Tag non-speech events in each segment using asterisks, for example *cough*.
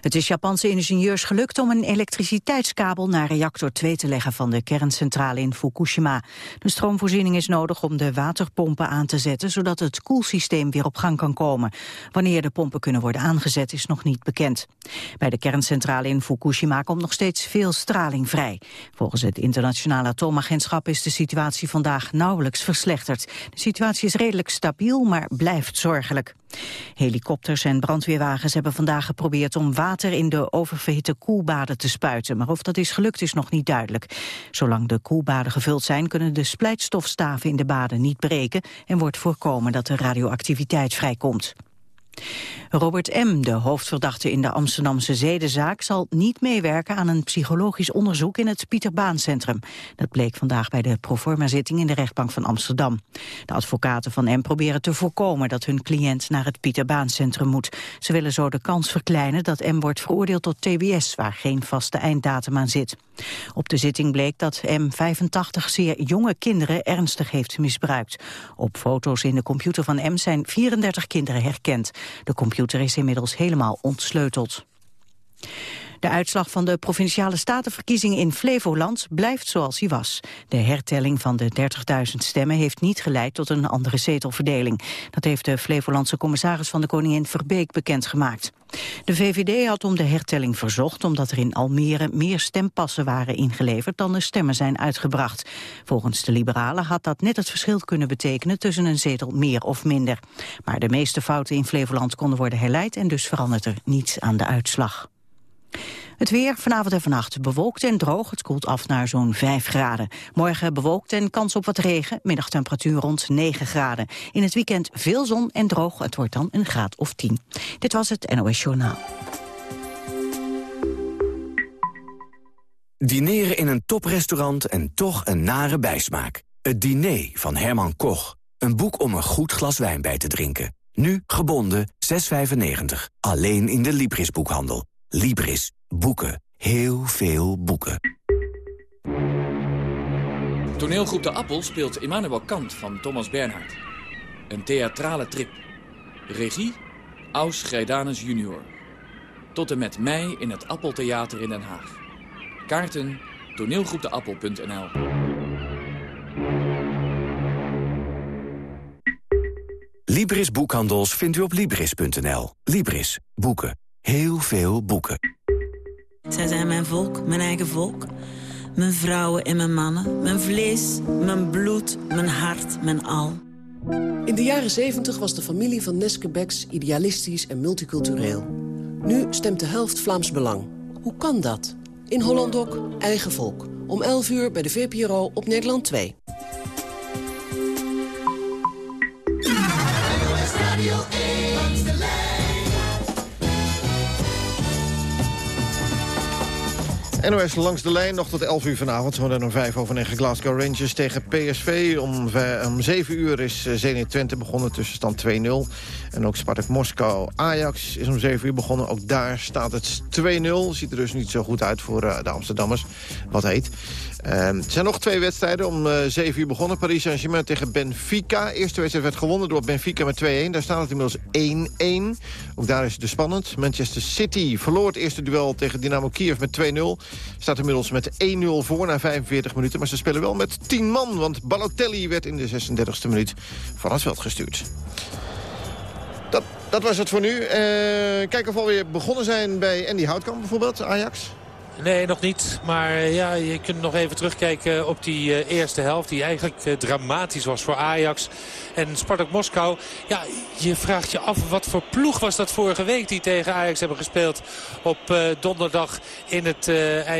Het is Japanse ingenieurs gelukt om een elektriciteitskabel naar reactor 2 te leggen van de kerncentrale in Fukushima. De stroomvoorziening is nodig om de waterpompen aan te zetten, zodat het koelsysteem weer op gang kan komen. Wanneer de pompen kunnen worden aangezet is nog niet bekend. Bij de kerncentrale in Fukushima komt nog steeds veel straling vrij. Volgens het internationale atoomagentschap is de situatie vandaag nauwelijks verslechterd. De situatie is redelijk stabiel, maar blijft zorgelijk. Helikopters en brandweerwagens hebben vandaag geprobeerd om water in de oververhitte koelbaden te spuiten. Maar of dat is gelukt is nog niet duidelijk. Zolang de koelbaden gevuld zijn kunnen de splijtstofstaven in de baden niet breken en wordt voorkomen dat er radioactiviteit vrijkomt. Robert M., de hoofdverdachte in de Amsterdamse zedenzaak... zal niet meewerken aan een psychologisch onderzoek in het Pieter Baan Centrum. Dat bleek vandaag bij de proforma-zitting in de rechtbank van Amsterdam. De advocaten van M proberen te voorkomen dat hun cliënt naar het Pieter Baan Centrum moet. Ze willen zo de kans verkleinen dat M wordt veroordeeld tot TBS... waar geen vaste einddatum aan zit. Op de zitting bleek dat M85 zeer jonge kinderen ernstig heeft misbruikt. Op foto's in de computer van M zijn 34 kinderen herkend. De computer is inmiddels helemaal ontsleuteld. De uitslag van de Provinciale Statenverkiezingen in Flevoland blijft zoals hij was. De hertelling van de 30.000 stemmen heeft niet geleid tot een andere zetelverdeling. Dat heeft de Flevolandse commissaris van de Koningin Verbeek bekendgemaakt. De VVD had om de hertelling verzocht omdat er in Almere meer stempassen waren ingeleverd dan de stemmen zijn uitgebracht. Volgens de liberalen had dat net het verschil kunnen betekenen tussen een zetel meer of minder. Maar de meeste fouten in Flevoland konden worden herleid en dus verandert er niets aan de uitslag. Het weer vanavond en vannacht bewolkt en droog. Het koelt af naar zo'n 5 graden. Morgen bewolkt en kans op wat regen. Middagtemperatuur rond 9 graden. In het weekend veel zon en droog. Het wordt dan een graad of 10. Dit was het NOS Journaal. Dineren in een toprestaurant en toch een nare bijsmaak. Het diner van Herman Koch. Een boek om een goed glas wijn bij te drinken. Nu gebonden 6,95. Alleen in de Libris boekhandel. Libris. Boeken. Heel veel boeken. Toneelgroep De Appel speelt Immanuel Kant van Thomas Bernhard. Een theatrale trip. Regie Aus Grijdanus junior. Tot en met mei in het Appeltheater in Den Haag. Kaarten toneelgroepdeappel.nl Libris Boekhandels vindt u op Libris.nl. Libris. Boeken. Heel veel boeken. Zij zijn mijn volk, mijn eigen volk. Mijn vrouwen en mijn mannen. Mijn vlees, mijn bloed, mijn hart, mijn al. In de jaren 70 was de familie van Neske Becks idealistisch en multicultureel. Nu stemt de helft Vlaams Belang. Hoe kan dat? In Holland ook, eigen volk. Om 11 uur bij de VPRO op Nederland 2. NOS langs de lijn nog tot 11 uur vanavond. Zometeen om 5 over 9 Glasgow Rangers tegen PSV. Om, om 7 uur is eh, Zenit Twente begonnen, tussenstand 2-0. En ook Spartak Moskou Ajax is om 7 uur begonnen. Ook daar staat het 2-0. Ziet er dus niet zo goed uit voor uh, de Amsterdammers. Wat heet. Ehm, er zijn nog twee wedstrijden om uh, eh, 7 uur begonnen. Paris Saint-Germain tegen Benfica. Eerste wedstrijd werd gewonnen door Benfica met 2-1. Daar staat het inmiddels 1-1. Ook daar is het dus spannend. Manchester City verloor het eerste duel tegen Dynamo Kiev met 2-0. Staat inmiddels met 1-0 voor na 45 minuten. Maar ze spelen wel met 10 man. Want Balotelli werd in de 36e minuut van het veld gestuurd. Dat, dat was het voor nu. Uh, kijken of we alweer begonnen zijn bij Andy Houtkamp bijvoorbeeld, Ajax. Nee, nog niet. Maar eh, ja, je kunt nog even terugkijken op die uh, eerste helft. Die eigenlijk dramatisch was voor Ajax. En Spartak Moskou. Ja, je vraagt je af wat voor ploeg was dat vorige week die tegen Ajax hebben gespeeld. Op donderdag in, het,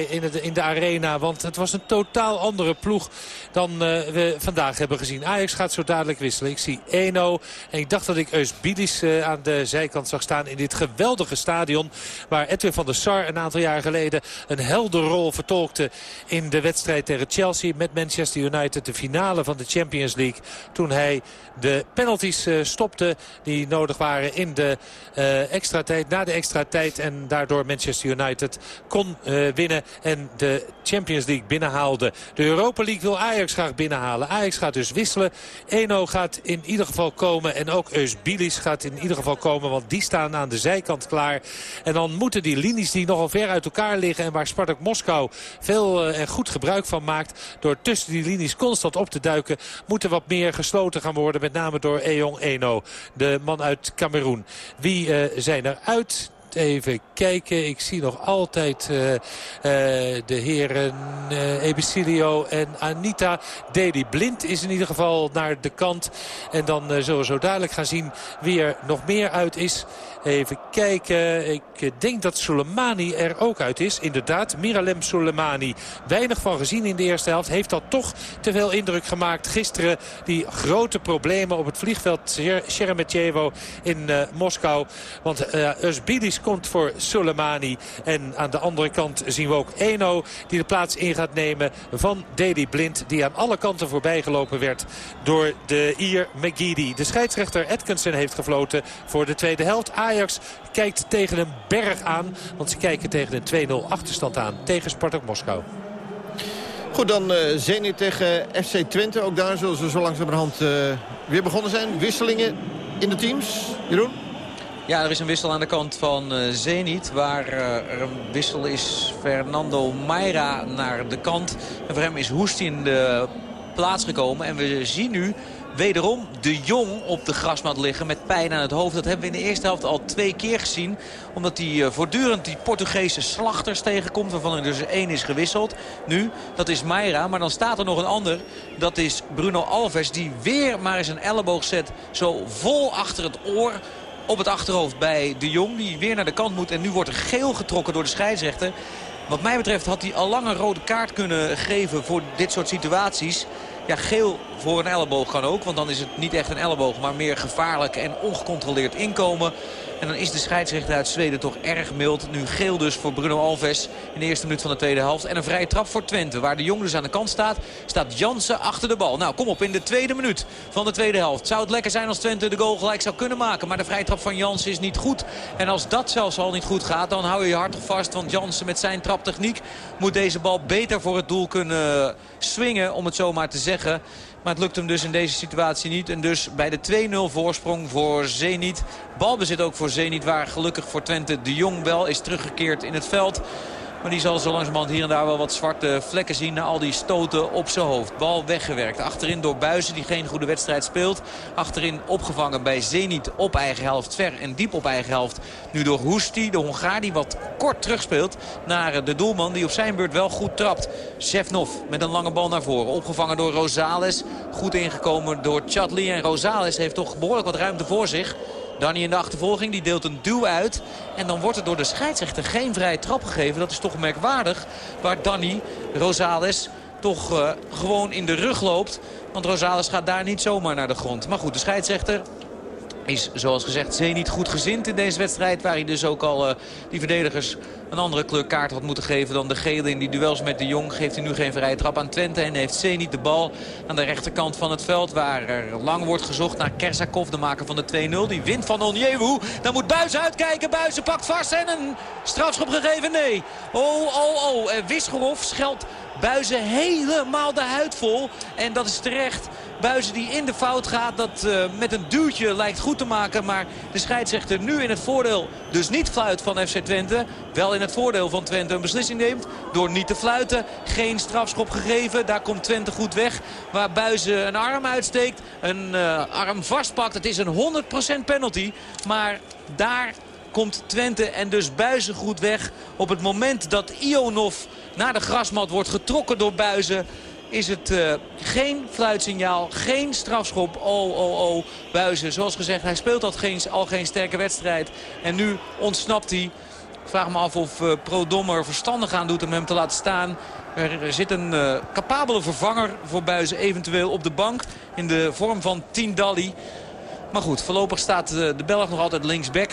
in, in de arena. Want het was een totaal andere ploeg dan we vandaag hebben gezien. Ajax gaat zo dadelijk wisselen. Ik zie 1-0. En ik dacht dat ik Eus Bidis aan de zijkant zag staan in dit geweldige stadion. Waar Edwin van der Sar een aantal jaar geleden een helder rol vertolkte in de wedstrijd tegen Chelsea met Manchester United. De finale van de Champions League. Toen hij de penalties stopte die nodig waren in de extra tijd, na de extra tijd. En daardoor Manchester United kon winnen en de Champions League binnenhaalde. De Europa League wil Ajax graag binnenhalen. Ajax gaat dus wisselen. Eno gaat in ieder geval komen en ook Eusbilis gaat in ieder geval komen. Want die staan aan de zijkant klaar. En dan moeten die linies die nogal ver uit elkaar liggen... en waar Spartak Moskou veel en goed gebruik van maakt... door tussen die linies constant op te duiken... moeten wat meer gesloten gaan worden. Met name door Eong Eno, de man uit Cameroen. Wie uh, zijn er uit? even kijken. Ik zie nog altijd uh, de heren uh, Ebicilio en Anita. Deli Blind is in ieder geval naar de kant. En dan zullen we zo dadelijk gaan zien wie er nog meer uit is. Even kijken. Ik denk dat Soleimani er ook uit is. Inderdaad, Miralem Soleimani. Weinig van gezien in de eerste helft. Heeft dat toch te veel indruk gemaakt. Gisteren die grote problemen op het vliegveld Sheremetyevo in uh, Moskou. Want uh, Usbidis komt voor Soleimani. En aan de andere kant zien we ook Eno die de plaats in gaat nemen van Deli Blind. Die aan alle kanten voorbij gelopen werd door de Ier McGeady. De scheidsrechter Atkinson heeft gefloten voor de tweede helft. Kijkt tegen een berg aan. Want ze kijken tegen een 2-0 achterstand aan tegen Spartak Moskou. Goed, dan uh, Zenit tegen FC Twente. Ook daar zullen ze zo langzamerhand uh, weer begonnen zijn. Wisselingen in de teams. Jeroen? Ja, er is een wissel aan de kant van uh, Zenit. Waar uh, er een wissel is Fernando Mayra naar de kant. En voor hem is Hoest in de plaats gekomen. En we zien nu wederom de Jong op de grasmat liggen met pijn aan het hoofd. Dat hebben we in de eerste helft al twee keer gezien. Omdat hij uh, voortdurend die Portugese slachters tegenkomt. Waarvan er dus één is gewisseld. Nu, dat is Mayra. Maar dan staat er nog een ander. Dat is Bruno Alves. Die weer maar eens een elleboog zet. Zo vol achter het oor op het achterhoofd bij de Jong. Die weer naar de kant moet. En nu wordt er geel getrokken door de scheidsrechter. Wat mij betreft had hij al lang een rode kaart kunnen geven voor dit soort situaties. Ja, geel voor een elleboog kan ook. Want dan is het niet echt een elleboog, maar meer gevaarlijk en ongecontroleerd inkomen. En dan is de scheidsrechter uit Zweden toch erg mild. Nu geel dus voor Bruno Alves in de eerste minuut van de tweede helft. En een vrije trap voor Twente. Waar de Jong dus aan de kant staat, staat Jansen achter de bal. Nou, kom op in de tweede minuut van de tweede helft. Zou het lekker zijn als Twente de goal gelijk zou kunnen maken. Maar de vrije trap van Jansen is niet goed. En als dat zelfs al niet goed gaat, dan hou je je hart toch vast. Want Jansen met zijn traptechniek moet deze bal beter voor het doel kunnen swingen. Om het zo maar te zeggen. Maar het lukt hem dus in deze situatie niet. En dus bij de 2-0 voorsprong voor Zenit. Balbezit ook voor Zenit. Waar gelukkig voor Twente de Jong wel is teruggekeerd in het veld. Maar die zal zo langzamerhand hier en daar wel wat zwarte vlekken zien... na al die stoten op zijn hoofd. Bal weggewerkt. Achterin door Buizen die geen goede wedstrijd speelt. Achterin opgevangen bij Zenit op eigen helft. Ver en diep op eigen helft. Nu door Hoesti, de Hongaar die wat kort terugspeelt... naar de doelman die op zijn beurt wel goed trapt. Shevnov met een lange bal naar voren. Opgevangen door Rosales. Goed ingekomen door Chatli. En Rosales heeft toch behoorlijk wat ruimte voor zich... Danny in de achtervolging, die deelt een duw uit. En dan wordt er door de scheidsrechter geen vrije trap gegeven. Dat is toch merkwaardig. Waar Danny Rosales toch uh, gewoon in de rug loopt. Want Rosales gaat daar niet zomaar naar de grond. Maar goed, de scheidsrechter is zoals gezegd Zenit goed gezind in deze wedstrijd. Waar hij dus ook al uh, die verdedigers een andere kleur kaart had moeten geven dan de gele in die duels met de Jong. Geeft hij nu geen vrije trap aan Twente en heeft Zenit de bal aan de rechterkant van het veld. Waar er lang wordt gezocht naar Kersakov, de maker van de 2-0. Die wint van Onjewu. Dan moet Buis uitkijken. Buis pakt vast en een strafschop gegeven. Nee. Oh, oh, oh. Wisgerhof scheldt Buizen helemaal de huid vol. En dat is terecht. Buizen die in de fout gaat. Dat uh, met een duwtje lijkt goed te maken. Maar de scheidsrechter nu in het voordeel. Dus niet fluit van FC Twente. Wel in het voordeel van Twente een beslissing neemt. Door niet te fluiten. Geen strafschop gegeven. Daar komt Twente goed weg. Waar Buizen een arm uitsteekt. Een uh, arm vastpakt. Het is een 100% penalty. Maar daar komt Twente en dus Buizen goed weg. Op het moment dat Ionov naar de grasmat wordt getrokken door Buizen is het uh, geen fluitsignaal, geen strafschop. Oh, oh, oh, Buizen. Zoals gezegd, hij speelt al geen, al geen sterke wedstrijd. En nu ontsnapt hij. Ik vraag me af of uh, Pro Dommer verstandig aan doet om hem te laten staan. Er zit een uh, capabele vervanger voor Buizen eventueel op de bank. In de vorm van Tien Dali. Maar goed, voorlopig staat de Belg nog altijd linksback.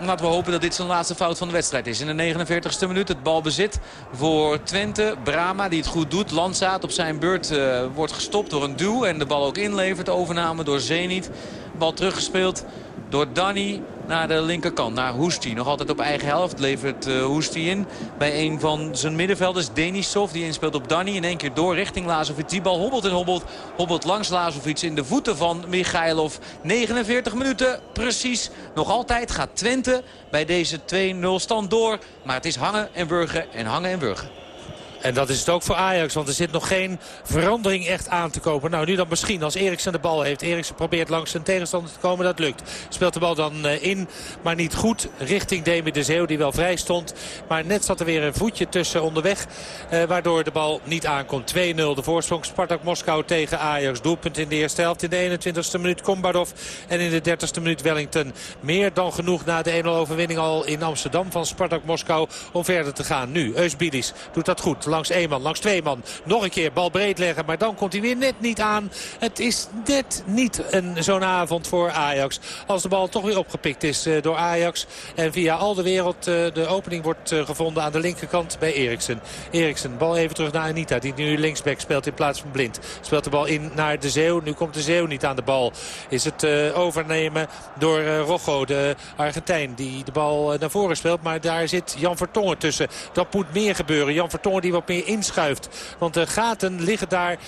Laten we hopen dat dit zijn laatste fout van de wedstrijd is. In de 49ste minuut het balbezit voor Twente. Brama die het goed doet. Landzaat op zijn beurt uh, wordt gestopt door een duw. En de bal ook inlevert. Overname door Zenit. Bal teruggespeeld door Danny naar de linkerkant. Naar Hoesti. Nog altijd op eigen helft levert uh, Hoesti in. Bij een van zijn middenvelders, Denisov. Die inspeelt op Danny. In één keer door richting Lazovic. Die bal hobbelt en hobbelt. Hobbelt langs Lazovic in de voeten van Michailov. 49 minuten precies. Nog altijd gaat Twente bij deze 2-0 stand door. Maar het is hangen en wurgen en hangen en wurgen. En dat is het ook voor Ajax, want er zit nog geen verandering echt aan te kopen. Nou, nu dan misschien als Eriksen de bal heeft. Eriksen probeert langs zijn tegenstander te komen, dat lukt. Speelt de bal dan eh, in, maar niet goed. Richting Demi de Zeeuw, die wel vrij stond. Maar net zat er weer een voetje tussen onderweg. Eh, waardoor de bal niet aankomt. 2-0 de voorsprong Spartak Moskou tegen Ajax. Doelpunt in de eerste helft. In de 21ste minuut Kombardov. En in de 30ste minuut Wellington. Meer dan genoeg na de 1-0 overwinning al in Amsterdam van Spartak Moskou. Om verder te gaan. Nu Eusbidis doet dat goed langs één man, langs twee man. Nog een keer bal breed leggen, maar dan komt hij weer net niet aan. Het is net niet zo'n avond voor Ajax. Als de bal toch weer opgepikt is uh, door Ajax. En via al de wereld uh, de opening wordt uh, gevonden aan de linkerkant bij Eriksen. Eriksen, bal even terug naar Anita, die nu linksback speelt in plaats van Blind. Speelt de bal in naar de Zeeuw. Nu komt de Zeeuw niet aan de bal. Is het overnemen door Rocco, de Argentijn, die de bal naar voren speelt. Maar daar zit Jan Vertongen tussen. Dat moet meer gebeuren. Jan Vertongen die wat meer inschuift. Want de gaten liggen daar uh,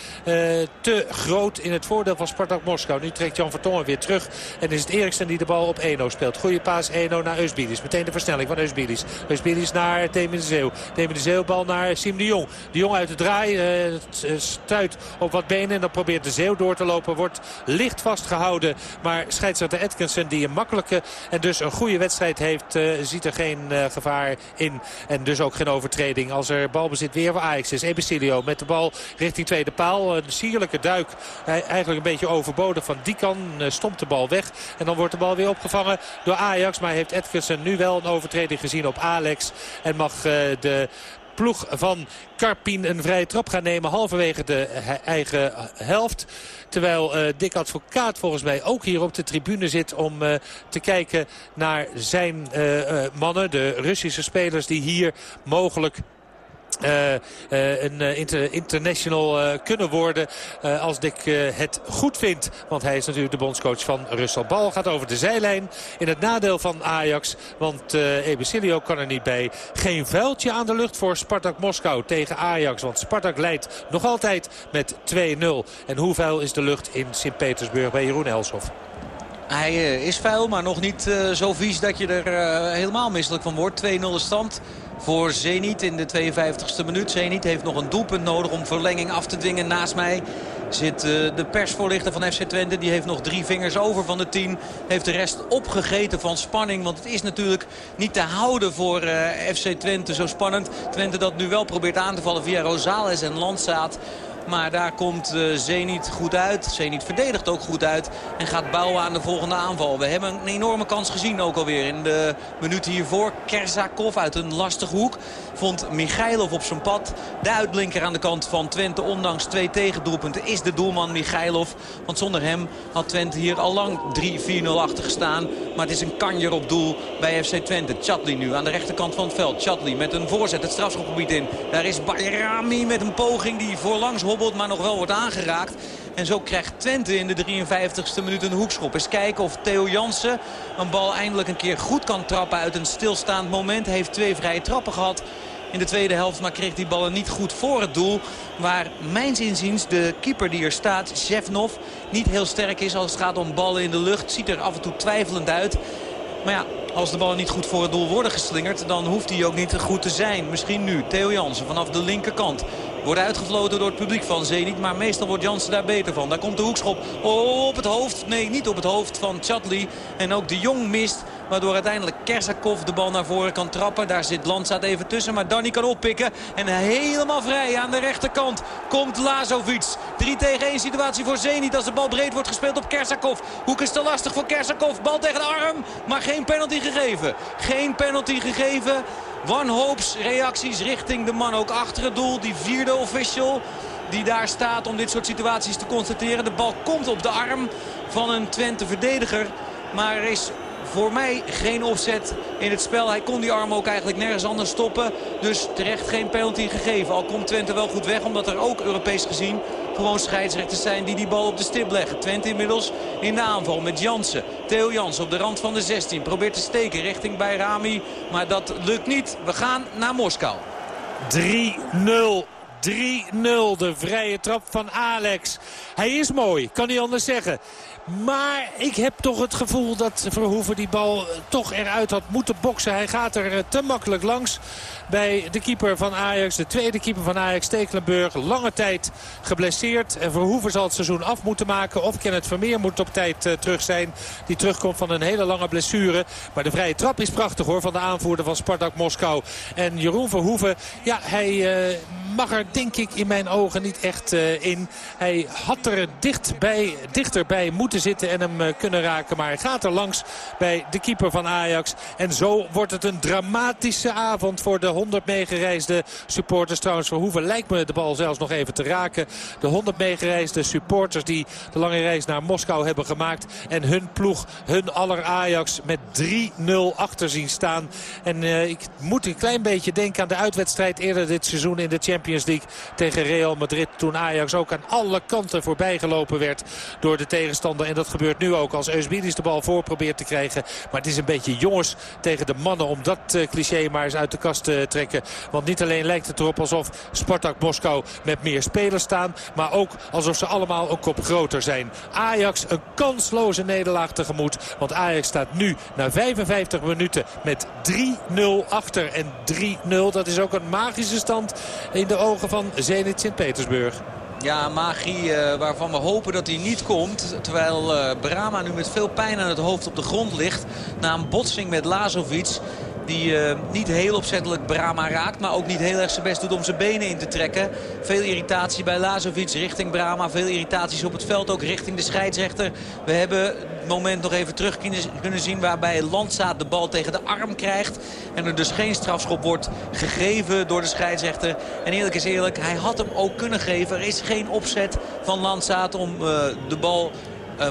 te groot in het voordeel van Spartak Moskou. Nu trekt Jan Vertongen weer terug. En is het Eriksen die de bal op Eno speelt. Goeie paas Eno naar Eusbidis. Meteen de versnelling van Eusbidis. Eusbidis naar Temin de Zeeuw. De Zeeuw bal naar Sim de Jong. De Jong uit de draai uh, stuit op wat benen. En dan probeert de Zeeuw door te lopen. Wordt licht vastgehouden. Maar scheidsrechter Atkinson die een makkelijke en dus een goede wedstrijd heeft. Ziet er geen gevaar in. En dus ook geen overtreding. Als er balbezit weer voor Ajax is. Ebesilio met de bal richting tweede paal. Een sierlijke duik. Eigenlijk een beetje overbodig van die kan. Stomt de bal weg. En dan wordt de bal weer opgevangen door Ajax. Maar heeft Edgerson nu wel een overtreding gezien op Alex. En mag de ploeg van Karpien een vrije trap gaan nemen. Halverwege de eigen helft. Terwijl uh, Dick Advocaat volgens mij ook hier op de tribune zit om te kijken naar zijn mannen. De Russische spelers die hier mogelijk een uh, inter international kunnen worden als Dick het goed vindt. Want hij is natuurlijk de bondscoach van Russell. Bal gaat over de zijlijn in het nadeel van Ajax. Want Ebesilio kan er niet bij. Geen vuiltje aan de lucht voor Spartak Moskou tegen Ajax. Want Spartak leidt nog altijd met 2-0. En hoe vuil is de lucht in Sint-Petersburg bij Jeroen Elshoff? Hij is vuil, maar nog niet zo vies dat je er helemaal misselijk van wordt. 2-0 stand voor Zenit in de 52e minuut. Zenit heeft nog een doelpunt nodig om verlenging af te dwingen. Naast mij zit uh, de persvoorlichter van FC Twente. Die heeft nog drie vingers over van de tien. Heeft de rest opgegeten van spanning. Want het is natuurlijk niet te houden voor uh, FC Twente zo spannend. Twente dat nu wel probeert aan te vallen via Rosales en Landsaat. Maar daar komt uh, Zenit goed uit. Zenit verdedigt ook goed uit. En gaat bouwen aan de volgende aanval. We hebben een enorme kans gezien ook alweer in de minuut hiervoor. Kersakov uit een lastige hoek. Vond Michailov op zijn pad. De uitblinker aan de kant van Twente. Ondanks twee tegendoelpunten is de doelman Michailov. Want zonder hem had Twente hier al lang 3-4-0 achter gestaan. Maar het is een kanjer op doel bij FC Twente. Chatli nu aan de rechterkant van het veld. Chatli met een voorzet het strafschopgebied in. Daar is Bayrami met een poging die voorlangs maar nog wel wordt aangeraakt. En zo krijgt Twente in de 53ste minuut een hoekschop. Eens kijken of Theo Jansen een bal eindelijk een keer goed kan trappen uit een stilstaand moment. Heeft twee vrije trappen gehad in de tweede helft. Maar kreeg die ballen niet goed voor het doel. Waar mijns inziens de keeper die er staat, Shevnov, niet heel sterk is als het gaat om ballen in de lucht. Ziet er af en toe twijfelend uit. Maar ja, als de ballen niet goed voor het doel worden geslingerd... dan hoeft hij ook niet goed te zijn. Misschien nu. Theo Jansen vanaf de linkerkant. Wordt uitgefloten door het publiek van Zenit. Maar meestal wordt Jansen daar beter van. Daar komt de hoekschop op het hoofd. Nee, niet op het hoofd van Chatli. En ook de Jong mist. Waardoor uiteindelijk Kersakov de bal naar voren kan trappen. Daar zit Landsaat even tussen. Maar Danny kan oppikken. En helemaal vrij aan de rechterkant komt Lazovic. 3 tegen 1 situatie voor Zenit. Als de bal breed wordt gespeeld op Kersakov. Hoek is te lastig voor Kersakov. Bal tegen de arm. Maar geen penalty gegeven. Geen penalty gegeven. Wanhoops reacties richting de man ook achter het doel. Die vierde official die daar staat om dit soort situaties te constateren. De bal komt op de arm van een Twente verdediger. Maar er is voor mij geen offset in het spel. Hij kon die arm ook eigenlijk nergens anders stoppen. Dus terecht geen penalty gegeven. Al komt Twente wel goed weg omdat er ook Europees gezien gewoon scheidsrechters zijn die die bal op de stip leggen. Twente inmiddels in de aanval met Jansen. Theo Jansen op de rand van de 16. Probeert te steken richting bij Rami. Maar dat lukt niet. We gaan naar Moskou. 3-0 3-0. De vrije trap van Alex. Hij is mooi, kan niet anders zeggen. Maar ik heb toch het gevoel dat Verhoeven die bal toch eruit had moeten boksen. Hij gaat er eh, te makkelijk langs bij de keeper van Ajax. De tweede keeper van Ajax, Stekelenburg. Lange tijd geblesseerd. En Verhoeven zal het seizoen af moeten maken. Of Kenneth Vermeer moet op tijd uh, terug zijn. Die terugkomt van een hele lange blessure. Maar de vrije trap is prachtig hoor van de aanvoerder van Spartak Moskou. En Jeroen Verhoeven, ja hij... Mag er denk ik in mijn ogen niet echt in. Hij had er dichtbij, dichterbij moeten zitten en hem uh, kunnen raken. Maar hij gaat er langs bij de keeper van Ajax. En zo wordt het een dramatische avond voor de 100 meegereisde supporters. Trouwens Verhoeven lijkt me de bal zelfs nog even te raken. De 100 meegereisde supporters die de lange reis naar Moskou hebben gemaakt. En hun ploeg, hun aller Ajax met 3-0 achter zien staan. En uh, ik moet een klein beetje denken aan de uitwedstrijd eerder dit seizoen in de Champions League tegen Real Madrid. Toen Ajax ook aan alle kanten voorbij gelopen werd door de tegenstander. En dat gebeurt nu ook als Eusbidis de bal voor probeert te krijgen. Maar het is een beetje jongens tegen de mannen om dat uh, cliché maar eens uit de kast te trekken. Want niet alleen lijkt het erop alsof Spartak Moskou met meer spelers staan. Maar ook alsof ze allemaal een kop groter zijn. Ajax een kansloze nederlaag tegemoet. Want Ajax staat nu na 55 minuten met 3-0 achter. En 3-0 dat is ook een magische stand in de ogen van Zenit Sint-Petersburg. Ja, magie uh, waarvan we hopen dat hij niet komt. Terwijl uh, Brama nu met veel pijn aan het hoofd op de grond ligt. Na een botsing met Lazovic. Die uh, niet heel opzettelijk Brama raakt. Maar ook niet heel erg zijn best doet om zijn benen in te trekken. Veel irritatie bij Lazovic richting Brama. Veel irritaties op het veld ook richting de scheidsrechter. We hebben het moment nog even terug kunnen zien. Waarbij Landsaat de bal tegen de arm krijgt. En er dus geen strafschop wordt gegeven door de scheidsrechter. En eerlijk is eerlijk, hij had hem ook kunnen geven. Er is geen opzet van Landsaat om uh, de bal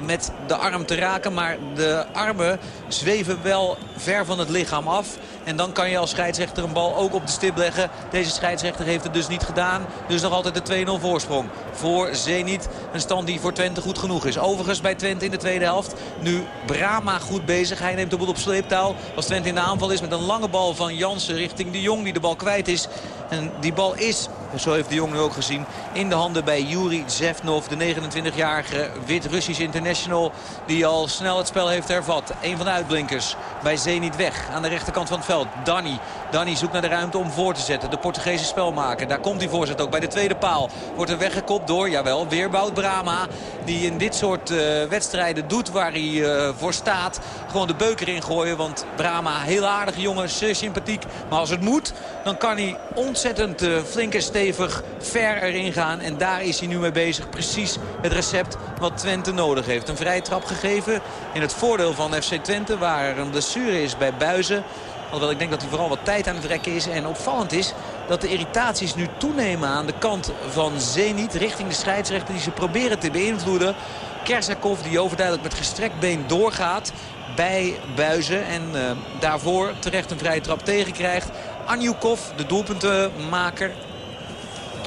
met de arm te raken. Maar de armen zweven wel ver van het lichaam af. En dan kan je als scheidsrechter een bal ook op de stip leggen. Deze scheidsrechter heeft het dus niet gedaan. Dus nog altijd de 2-0 voorsprong voor Zenit. Een stand die voor Twente goed genoeg is. Overigens bij Twente in de tweede helft. Nu Brama goed bezig. Hij neemt de boel op sleeptouw. Als Twente in de aanval is met een lange bal van Jansen richting de Jong die de bal kwijt is. En die bal is, zo heeft de Jong nu ook gezien, in de handen bij Yuri Zevnov. De 29-jarige wit-Russisch international die al snel het spel heeft hervat. Een van de uitblinkers bij Zenit weg aan de rechterkant van het veld. Danny. Danny zoekt naar de ruimte om voor te zetten. De Portugese spelmaker. Daar komt die voorzet ook bij de tweede paal. Wordt er weggekopt door, jawel, weer Brama. Die in dit soort uh, wedstrijden doet waar hij uh, voor staat. Gewoon de beuker ingooien. Want Brama, heel aardige jongen, zeer sympathiek. Maar als het moet, dan kan hij ontzettend uh, flink en stevig ver erin gaan. En daar is hij nu mee bezig. Precies het recept wat Twente nodig heeft. Een vrije trap gegeven in het voordeel van FC Twente. Waar een blessure is bij Buizen. Alhoewel ik denk dat hij vooral wat tijd aan het rekken is. En opvallend is dat de irritaties nu toenemen aan de kant van Zenit. Richting de scheidsrechter die ze proberen te beïnvloeden. Kersakov die overduidelijk met gestrekt been doorgaat bij Buizen. En uh, daarvoor terecht een vrije trap tegenkrijgt. Anjukov, de doelpuntenmaker.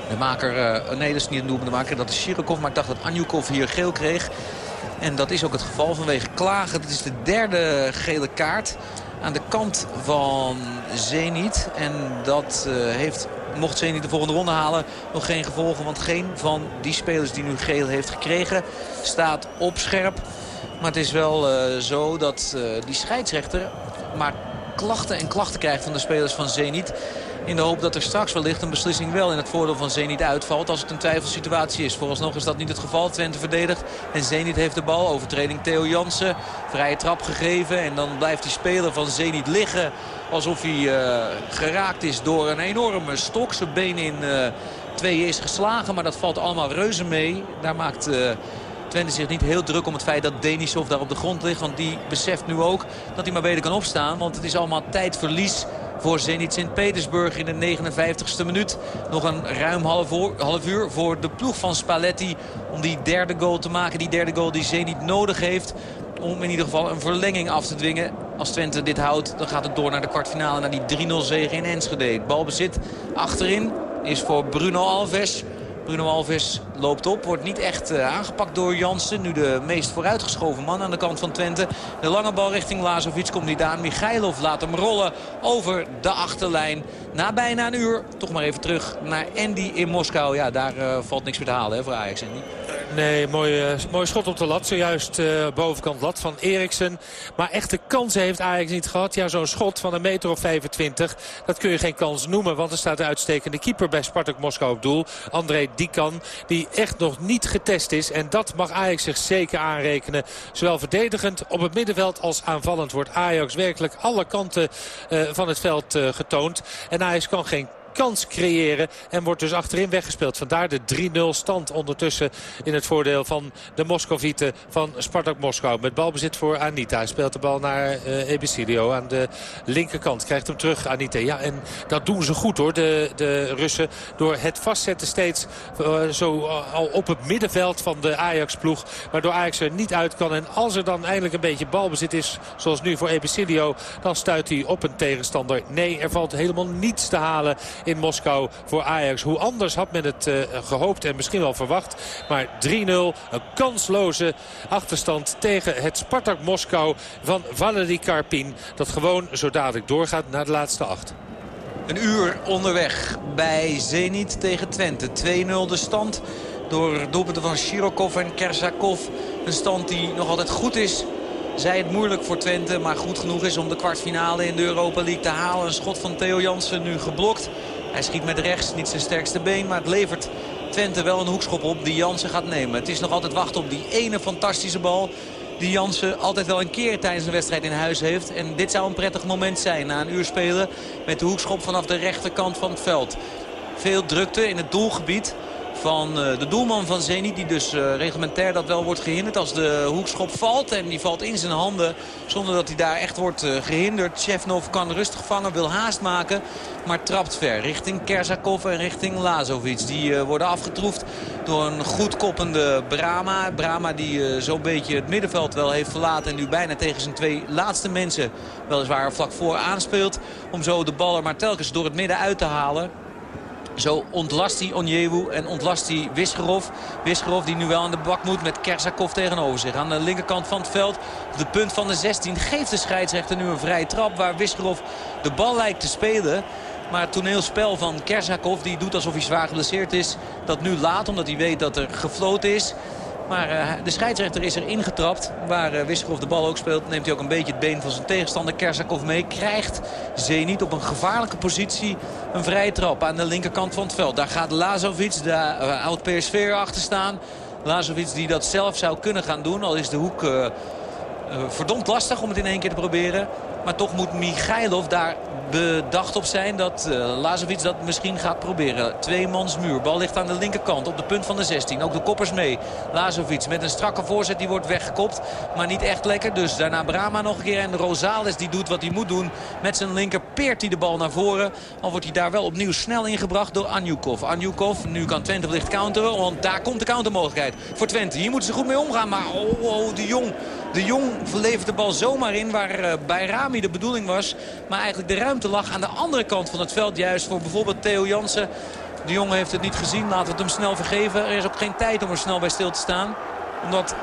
De maker, uh, nee dat is niet een doelpuntenmaker, dat is Shirokov. Maar ik dacht dat Anjukov hier geel kreeg. En dat is ook het geval vanwege klagen. Dit is de derde gele kaart aan de kant van Zenit. En dat uh, heeft, mocht Zenit de volgende ronde halen, nog geen gevolgen. Want geen van die spelers die nu geel heeft gekregen staat op scherp. Maar het is wel uh, zo dat uh, die scheidsrechter maar klachten en klachten krijgt van de spelers van Zenit. In de hoop dat er straks wellicht een beslissing wel in het voordeel van Zenit uitvalt. Als het een twijfelsituatie is. Vooralsnog is dat niet het geval. Twente verdedigt. En Zenit heeft de bal. Overtreding Theo Jansen. Vrije trap gegeven. En dan blijft die speler van Zenit liggen. Alsof hij uh, geraakt is door een enorme stok. Zijn been in uh, tweeën is geslagen. Maar dat valt allemaal reuze mee. Daar maakt... Uh, Twente zich niet heel druk om het feit dat Denisov daar op de grond ligt. Want die beseft nu ook dat hij maar beter kan opstaan. Want het is allemaal tijdverlies voor Zenit Sint-Petersburg in de 59ste minuut. Nog een ruim half, uur, half uur voor de ploeg van Spalletti om die derde goal te maken. Die derde goal die Zenit nodig heeft om in ieder geval een verlenging af te dwingen. Als Twente dit houdt, dan gaat het door naar de kwartfinale. Naar die 3-0 zege in Enschede. Balbezit achterin is voor Bruno Alves. Bruno Alves loopt op, wordt niet echt uh, aangepakt door Jansen. Nu de meest vooruitgeschoven man aan de kant van Twente. De lange bal richting Lazovic komt niet aan. Michailov laat hem rollen over de achterlijn. Na bijna een uur toch maar even terug naar Andy in Moskou. Ja, daar uh, valt niks meer te halen hè, voor Ajax, Andy. Nee, mooi, uh, mooi schot op de lat. Zojuist uh, bovenkant lat van Eriksen. Maar echte kansen heeft Ajax niet gehad. Ja, zo'n schot van een meter of 25. Dat kun je geen kans noemen. Want er staat een uitstekende keeper bij Spartak Moskou op doel. André Dikan. Die echt nog niet getest is. En dat mag Ajax zich zeker aanrekenen. Zowel verdedigend op het middenveld als aanvallend wordt Ajax werkelijk alle kanten uh, van het veld getoond. En Ajax kan geen kans creëren. En wordt dus achterin weggespeeld. Vandaar de 3-0 stand ondertussen in het voordeel van de Moscovieten van Spartak Moskou. Met balbezit voor Anita. Hij speelt de bal naar uh, Ebicilio aan de linkerkant. Krijgt hem terug Anita. Ja, en dat doen ze goed hoor, de, de Russen. Door het vastzetten steeds uh, zo uh, al op het middenveld van de Ajax-ploeg. Waardoor Ajax er niet uit kan. En als er dan eindelijk een beetje balbezit is, zoals nu voor Ebicilio... dan stuit hij op een tegenstander. Nee, er valt helemaal niets te halen in Moskou voor Ajax. Hoe anders had men het uh, gehoopt en misschien wel verwacht. Maar 3-0, een kansloze achterstand tegen het Spartak Moskou van Valery Karpin. Dat gewoon zo dadelijk doorgaat naar de laatste acht. Een uur onderweg bij Zenit tegen Twente. 2-0 de stand door doelpunten van Shirokov en Kersakov. Een stand die nog altijd goed is zij het moeilijk voor Twente, maar goed genoeg is om de kwartfinale in de Europa League te halen. Een schot van Theo Jansen nu geblokt. Hij schiet met rechts, niet zijn sterkste been, maar het levert Twente wel een hoekschop op die Jansen gaat nemen. Het is nog altijd wachten op die ene fantastische bal die Jansen altijd wel een keer tijdens een wedstrijd in huis heeft. En dit zou een prettig moment zijn na een uur spelen met de hoekschop vanaf de rechterkant van het veld. Veel drukte in het doelgebied van de doelman van Zenit. Die dus uh, reglementair dat wel wordt gehinderd als de hoekschop valt. En die valt in zijn handen zonder dat hij daar echt wordt uh, gehinderd. Chefnov kan rustig vangen, wil haast maken. Maar trapt ver richting Kersakov en richting Lazovic. Die worden afgetroefd door een goed koppende Brama. Brama die zo'n beetje het middenveld wel heeft verlaten. En nu bijna tegen zijn twee laatste mensen weliswaar vlak voor aanspeelt. Om zo de bal er maar telkens door het midden uit te halen. Zo ontlast hij Onjewu en ontlast hij Wisgerov. Wisgerov die nu wel aan de bak moet met Kersakov tegenover zich. Aan de linkerkant van het veld, op de punt van de 16, geeft de scheidsrechter nu een vrije trap. Waar Wisgerov de bal lijkt te spelen. Maar het toneelspel van Kersakov, die doet alsof hij zwaar geblesseerd is. Dat nu laat, omdat hij weet dat er gefloten is. Maar uh, de scheidsrechter is er ingetrapt. Waar uh, Wisgerov de bal ook speelt, neemt hij ook een beetje het been van zijn tegenstander Kersakov mee. Krijgt Zenit op een gevaarlijke positie een vrije trap aan de linkerkant van het veld. Daar gaat Lazovic, de uh, oud-PSV achter staan. Lazovic die dat zelf zou kunnen gaan doen. Al is de hoek verdomd lastig om het in één keer te proberen. Maar toch moet Michailov daar bedacht op zijn dat uh, Lazovic dat misschien gaat proberen. Tweemans muur. Bal ligt aan de linkerkant op de punt van de 16. Ook de koppers mee. Lazovic met een strakke voorzet. Die wordt weggekopt. Maar niet echt lekker. Dus daarna Brama nog een keer. En Rosales die doet wat hij moet doen. Met zijn linker peert hij de bal naar voren. Al wordt hij daar wel opnieuw snel ingebracht door Anjukov. Anjukov, nu kan Twente wellicht counteren. Want daar komt de countermogelijkheid voor Twente. Hier moeten ze goed mee omgaan. Maar oh, oh de Jong... De Jong levert de bal zomaar in waar uh, bij Rami de bedoeling was. Maar eigenlijk de ruimte lag aan de andere kant van het veld. Juist voor bijvoorbeeld Theo Jansen. De Jong heeft het niet gezien. Laten we het hem snel vergeven. Er is ook geen tijd om er snel bij stil te staan. Omdat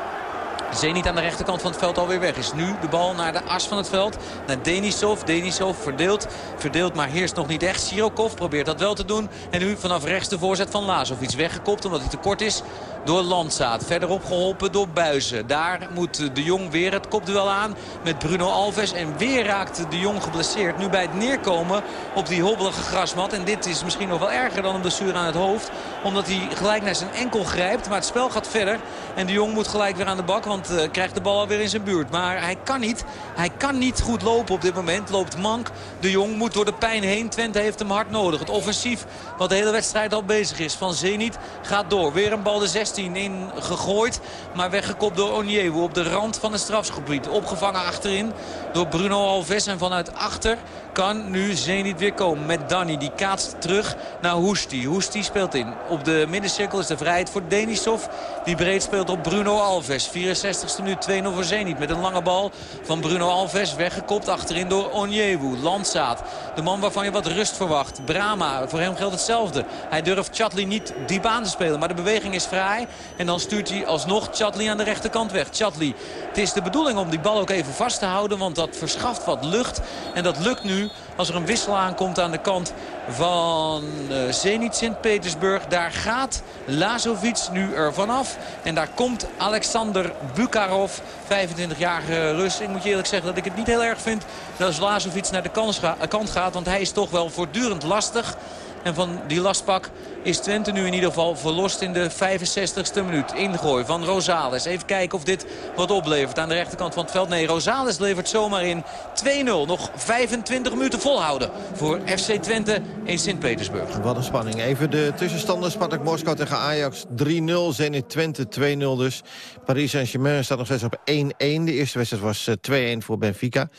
Zenit aan de rechterkant van het veld alweer weg is. Nu de bal naar de as van het veld. Naar Denisov. Denisov verdeelt. Verdeelt maar heerst nog niet echt. Sirokov probeert dat wel te doen. En nu vanaf rechts de voorzet van Lazovic. Weggekopt omdat hij te kort is door Landzaat. Verderop geholpen door Buizen. Daar moet de Jong weer het kopduel aan met Bruno Alves. En weer raakt de Jong geblesseerd. Nu bij het neerkomen op die hobbelige grasmat. En dit is misschien nog wel erger dan een blessure aan het hoofd. Omdat hij gelijk naar zijn enkel grijpt. Maar het spel gaat verder. En de Jong moet gelijk weer aan de bak. Want uh, krijgt de bal alweer in zijn buurt. Maar hij kan niet. Hij kan niet goed lopen op dit moment. Loopt mank. De Jong moet door de pijn heen. Twente heeft hem hard nodig. Het offensief wat de hele wedstrijd al bezig is van Zenit gaat door. Weer een bal de 16 in gegooid. Maar weggekopt door Onyewu op de rand van het strafgebied. Opgevangen achterin door Bruno Alves. En vanuit achter kan nu Zenit weer komen met Danny. Die kaatst terug naar Hoesti. Hoesti speelt in. Op de middencirkel is de vrijheid voor Denisov. Die breed speelt op Bruno Alves. 64ste minuut 2-0 voor Zenit. Met een lange bal van Bruno Alves. Weggekopt achterin door Onyewu. Landsaat. De man waarvan je wat rust verwacht. Brama. Voor hem geldt hetzelfde. Hij durft Chatli niet diep aan te spelen. Maar de beweging is vrij. En dan stuurt hij alsnog Chatli aan de rechterkant weg. Chatli. Het is de bedoeling om die bal ook even vast te houden. Want dat verschaft wat lucht. En dat lukt nu als er een wissel aankomt aan de kant van uh, Zenit Sint-Petersburg. Daar gaat Lazovic nu er vanaf. En daar komt Alexander Bukarov, 25-jarige Rus. Ik moet je eerlijk zeggen dat ik het niet heel erg vind dat als Lazovic naar de kant gaat. Want hij is toch wel voortdurend lastig. En van die lastpak is Twente nu in ieder geval verlost in de 65ste minuut. Ingooi van Rosales. Even kijken of dit wat oplevert aan de rechterkant van het veld. Nee, Rosales levert zomaar in 2-0. Nog 25 minuten volhouden voor FC Twente in Sint-Petersburg. Wat een spanning. Even de tussenstanden. Spartak Moskou tegen Ajax 3-0. Zenit Twente 2-0 dus. Paris Saint-Germain staat nog steeds op 1-1. De eerste wedstrijd was 2-1 eh, voor Benfica.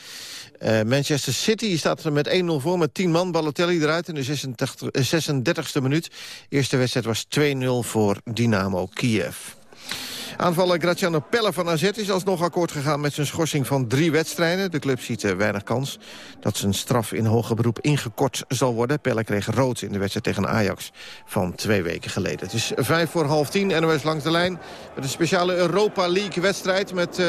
Uh, Manchester City staat er met 1-0 voor met 10 man. Balotelli eruit in de 36, e minuut. Eerste wedstrijd was 2-0 voor Dynamo Kiev. Aanvaller Graziano Pelle van AZ is alsnog akkoord gegaan met zijn schorsing van drie wedstrijden. De club ziet uh, weinig kans dat zijn straf in hoger beroep ingekort zal worden. Pelle kreeg rood in de wedstrijd tegen Ajax van twee weken geleden. Het is vijf voor half tien, NOS langs de lijn. Met een speciale Europa League wedstrijd met...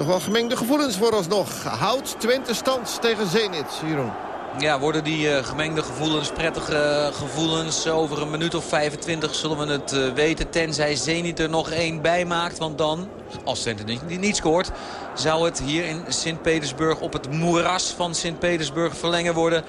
toch wel gemengde gevoelens vooralsnog. Houd Twente stand tegen Zenit, Jeroen. Ja, worden die uh, gemengde gevoelens, prettige uh, gevoelens. Over een minuut of 25 zullen we het weten. Tenzij Zenit er nog één bij maakt. Want dan, als Twente niet, niet scoort... zou het hier in Sint-Petersburg op het moeras van Sint-Petersburg verlengen worden.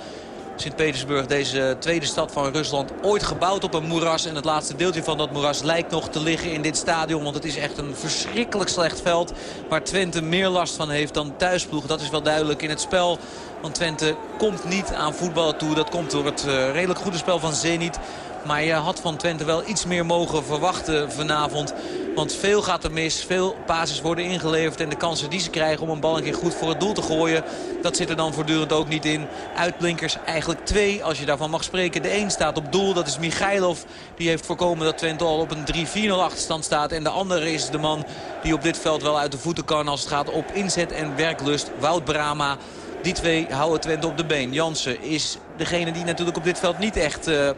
Sint-Petersburg, deze tweede stad van Rusland, ooit gebouwd op een moeras. En het laatste deeltje van dat moeras lijkt nog te liggen in dit stadion. Want het is echt een verschrikkelijk slecht veld waar Twente meer last van heeft dan thuisploeg. Dat is wel duidelijk in het spel. Want Twente komt niet aan voetbal toe. Dat komt door het uh, redelijk goede spel van Zenit. Maar je had van Twente wel iets meer mogen verwachten vanavond. Want veel gaat er mis. Veel basis worden ingeleverd. En de kansen die ze krijgen om een bal een keer goed voor het doel te gooien... dat zit er dan voortdurend ook niet in. Uitblinkers eigenlijk twee, als je daarvan mag spreken. De een staat op doel, dat is Michailov. Die heeft voorkomen dat Twente al op een 3-4-0 achterstand staat. En de andere is de man die op dit veld wel uit de voeten kan... als het gaat op inzet en werklust. Wout Brama. Die twee houden Twente op de been. Jansen is degene die natuurlijk op dit veld niet echt... Uh,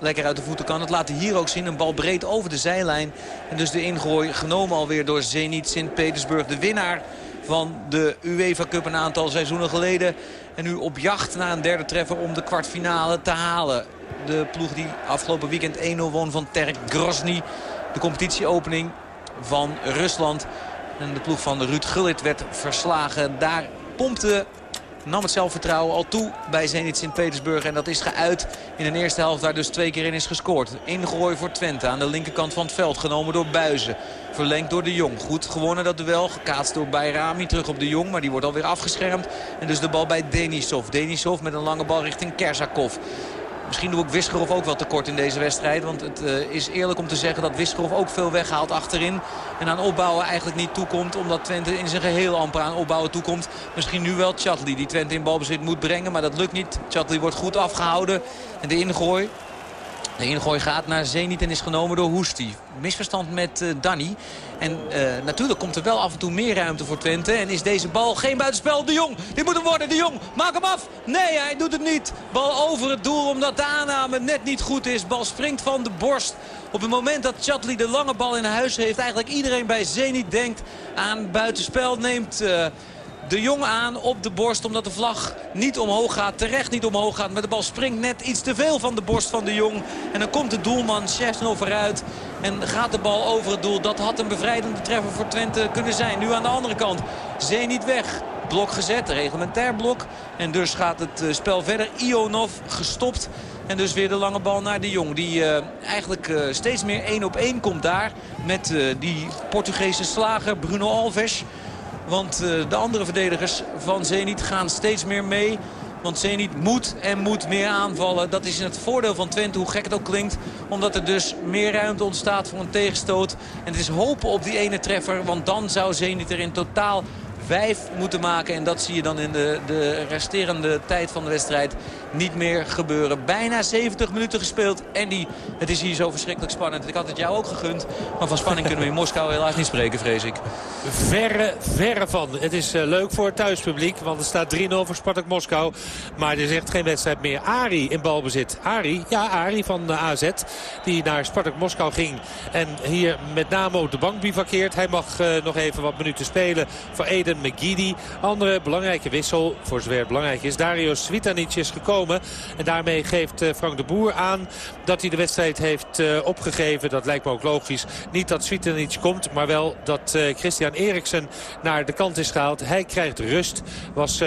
lekker uit de voeten kan. Het laat hij hier ook zien. Een bal breed over de zijlijn. En dus de ingooi genomen alweer door Zenit Sint-Petersburg. De winnaar van de UEFA Cup een aantal seizoenen geleden. En nu op jacht naar een derde treffer om de kwartfinale te halen. De ploeg die afgelopen weekend 1-0 won van Terk Grozny. De competitieopening van Rusland. En de ploeg van Ruud Gullit werd verslagen. Daar pompte nam het zelfvertrouwen al toe bij Zenit Sint-Petersburg. En dat is geuit in een eerste helft waar dus twee keer in is gescoord. Ingooi voor Twente aan de linkerkant van het veld. Genomen door Buizen. Verlengd door de Jong. Goed gewonnen dat duel. Gekaatst door Bayrami. Terug op de Jong. Maar die wordt alweer afgeschermd. En dus de bal bij Denisov. Denisov met een lange bal richting Kersakov. Misschien doe ik Wisgerov ook wel tekort in deze wedstrijd. Want het uh, is eerlijk om te zeggen dat Wisgerov ook veel weghaalt achterin. En aan opbouwen eigenlijk niet toekomt. Omdat Twente in zijn geheel amper aan opbouwen toekomt. Misschien nu wel Chatli die Twente in balbezit moet brengen. Maar dat lukt niet. Chatli wordt goed afgehouden. En de ingooi de ingooi gaat naar Zenit en is genomen door Hoesti. Misverstand met uh, Danny. En uh, natuurlijk komt er wel af en toe meer ruimte voor Twente. En is deze bal geen buitenspel. De Jong, dit moet hem worden. De Jong, maak hem af. Nee, hij doet het niet. Bal over het doel omdat de aanname net niet goed is. Bal springt van de borst. Op het moment dat Chatli de lange bal in huis heeft... eigenlijk iedereen bij Zenit denkt aan buitenspel. Neemt... Uh, de Jong aan op de borst. Omdat de vlag niet omhoog gaat. Terecht niet omhoog gaat. Maar de bal springt net iets te veel van de borst van de Jong. En dan komt de doelman Chesno vooruit. En gaat de bal over het doel. Dat had een bevrijdende treffer voor Twente kunnen zijn. Nu aan de andere kant. Zee niet weg. Blok gezet, reglementair blok. En dus gaat het eh, spel verder. Ionov gestopt. En dus weer de lange bal naar de Jong. Die uh, eigenlijk uh, steeds meer één op één komt daar. Met die Portugese slager Bruno Alves. Want uh, de andere verdedigers van Zenit gaan steeds meer mee. Want Zenit moet en moet meer aanvallen. Dat is in het voordeel van Twente, hoe gek het ook klinkt. Omdat er dus meer ruimte ontstaat voor een tegenstoot. En het is hopen op die ene treffer. Want dan zou Zenit er in totaal vijf moeten maken. En dat zie je dan in de, de resterende tijd van de wedstrijd niet meer gebeuren. Bijna 70 minuten gespeeld. Andy, het is hier zo verschrikkelijk spannend. Ik had het jou ook gegund. Maar van spanning kunnen we in Moskou helaas niet spreken, vrees ik. Verre, verre van. Het is uh, leuk voor het thuispubliek. Want het staat 3-0 voor Spartak Moskou. Maar er is echt geen wedstrijd meer. Ari in balbezit. Ari, ja Ari van de AZ. Die naar Spartak Moskou ging. En hier met name de bank bivakkeert. Hij mag uh, nog even wat minuten spelen voor Eden McGeady. Andere belangrijke wissel, voor zover het belangrijk is. Dario Svitanic is gekomen. En daarmee geeft uh, Frank de Boer aan dat hij de wedstrijd heeft opgegeven. Dat lijkt me ook logisch. Niet dat Svitanic komt, maar wel dat Christian Eriksen naar de kant is gehaald. Hij krijgt rust. Was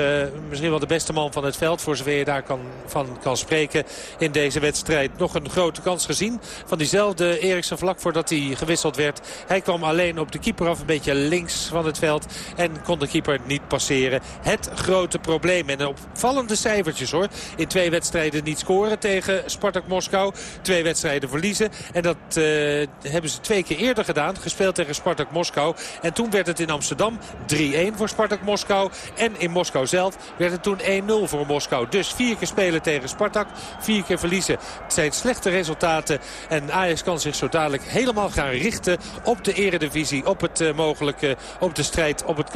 misschien wel de beste man van het veld. Voor zover je daar kan, van kan spreken in deze wedstrijd. Nog een grote kans gezien van diezelfde Eriksen vlak voordat hij gewisseld werd. Hij kwam alleen op de keeper af. Een beetje links van het veld. En kon de keeper niet passeren. Het grote probleem. En opvallende cijfertjes hoor. In twee wedstrijden niet scoren tegen Spartak Moskou. Twee wedstrijden verliezen. En dat uh, hebben ze twee keer eerder gedaan. Gespeeld tegen Spartak Moskou. En toen werd het in Amsterdam 3-1 voor Spartak Moskou. En in Moskou zelf werd het toen 1-0 voor Moskou. Dus vier keer spelen tegen Spartak. Vier keer verliezen. Het zijn slechte resultaten. En Ajax kan zich zo dadelijk helemaal gaan richten op de eredivisie. Op het uh, mogelijke, op de strijd, op het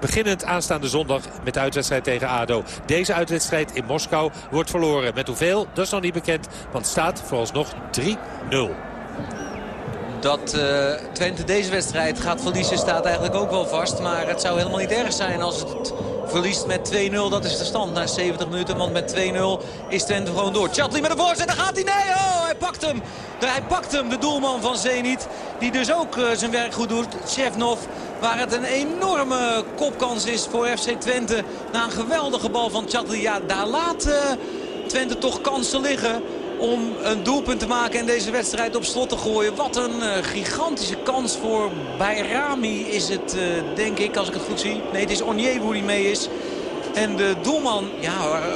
Beginnend aanstaande zondag met de uitwedstrijd tegen ADO. Deze uitwedstrijd in Moskou wordt verloren. Met hoeveel? Dat is nog niet bekend. Want het staat vooralsnog 3-0 dat uh, Twente deze wedstrijd gaat verliezen staat eigenlijk ook wel vast. Maar het zou helemaal niet erg zijn als het verliest met 2-0. Dat is de stand na 70 minuten. Want met 2-0 is Twente gewoon door. Chatley met een voorzet. Daar gaat hij. Nee, oh, hij pakt hem. Hij pakt hem, de doelman van Zenit. Die dus ook uh, zijn werk goed doet. Chefnov. Waar het een enorme kopkans is voor FC Twente. Na een geweldige bal van Chatley. Ja, daar laat uh, Twente toch kansen liggen om een doelpunt te maken en deze wedstrijd op slot te gooien. Wat een uh, gigantische kans voor Bayrami is het, uh, denk ik, als ik het goed zie. Nee, het is Onyewu die mee is. En de doelman, ja,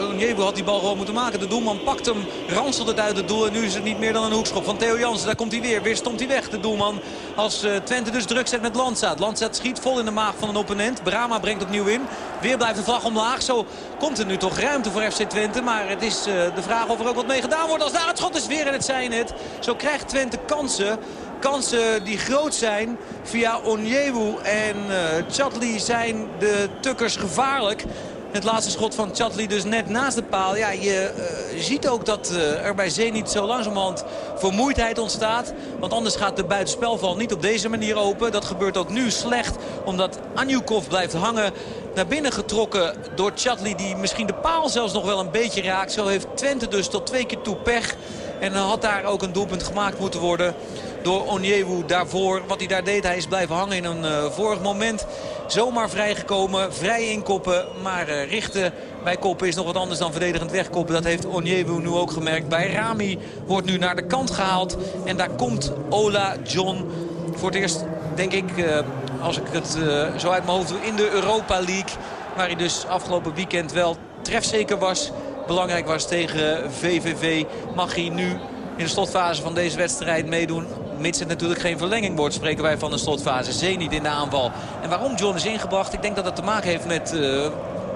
Onyewu had die bal gewoon moeten maken. De doelman pakt hem, ranselt het uit het doel. En nu is het niet meer dan een hoekschop van Theo Jansen. Daar komt hij weer. Weer stond hij weg, de doelman. Als uh, Twente dus druk zet met Landsaat. Landsaat schiet vol in de maag van een opponent. Brama brengt opnieuw in. Weer blijft de vlag omlaag. Zo komt er nu toch ruimte voor FC Twente. Maar het is uh, de vraag of er ook wat mee gedaan wordt. Als daar het schot is weer in het zijn het. Zo krijgt Twente kansen. Kansen die groot zijn via Onyewu en uh, Chatli zijn de tukkers gevaarlijk. Het laatste schot van Chatley dus net naast de paal. Ja, je uh, ziet ook dat uh, er bij Zenit zo langzamerhand vermoeidheid ontstaat. Want anders gaat de buitenspelval niet op deze manier open. Dat gebeurt ook nu slecht omdat Anjukov blijft hangen. Naar binnen getrokken door Chatley die misschien de paal zelfs nog wel een beetje raakt. Zo heeft Twente dus tot twee keer toe pech. En had daar ook een doelpunt gemaakt moeten worden door Onyewu daarvoor. Wat hij daar deed, hij is blijven hangen in een uh, vorig moment. Zomaar vrijgekomen, vrij inkoppen, maar uh, richten bij koppen is nog wat anders dan verdedigend wegkoppen. Dat heeft Onyewu nu ook gemerkt. Bij Rami wordt nu naar de kant gehaald. En daar komt Ola John voor het eerst, denk ik, uh, als ik het zo uit mijn hoofd doe, in de Europa League. Waar hij dus afgelopen weekend wel trefzeker was. Belangrijk was tegen VVV. Mag hij nu in de slotfase van deze wedstrijd meedoen. Mits het natuurlijk geen verlenging wordt, spreken wij van een slotfase. Zenit in de aanval. En waarom John is ingebracht, ik denk dat dat te maken heeft met, uh,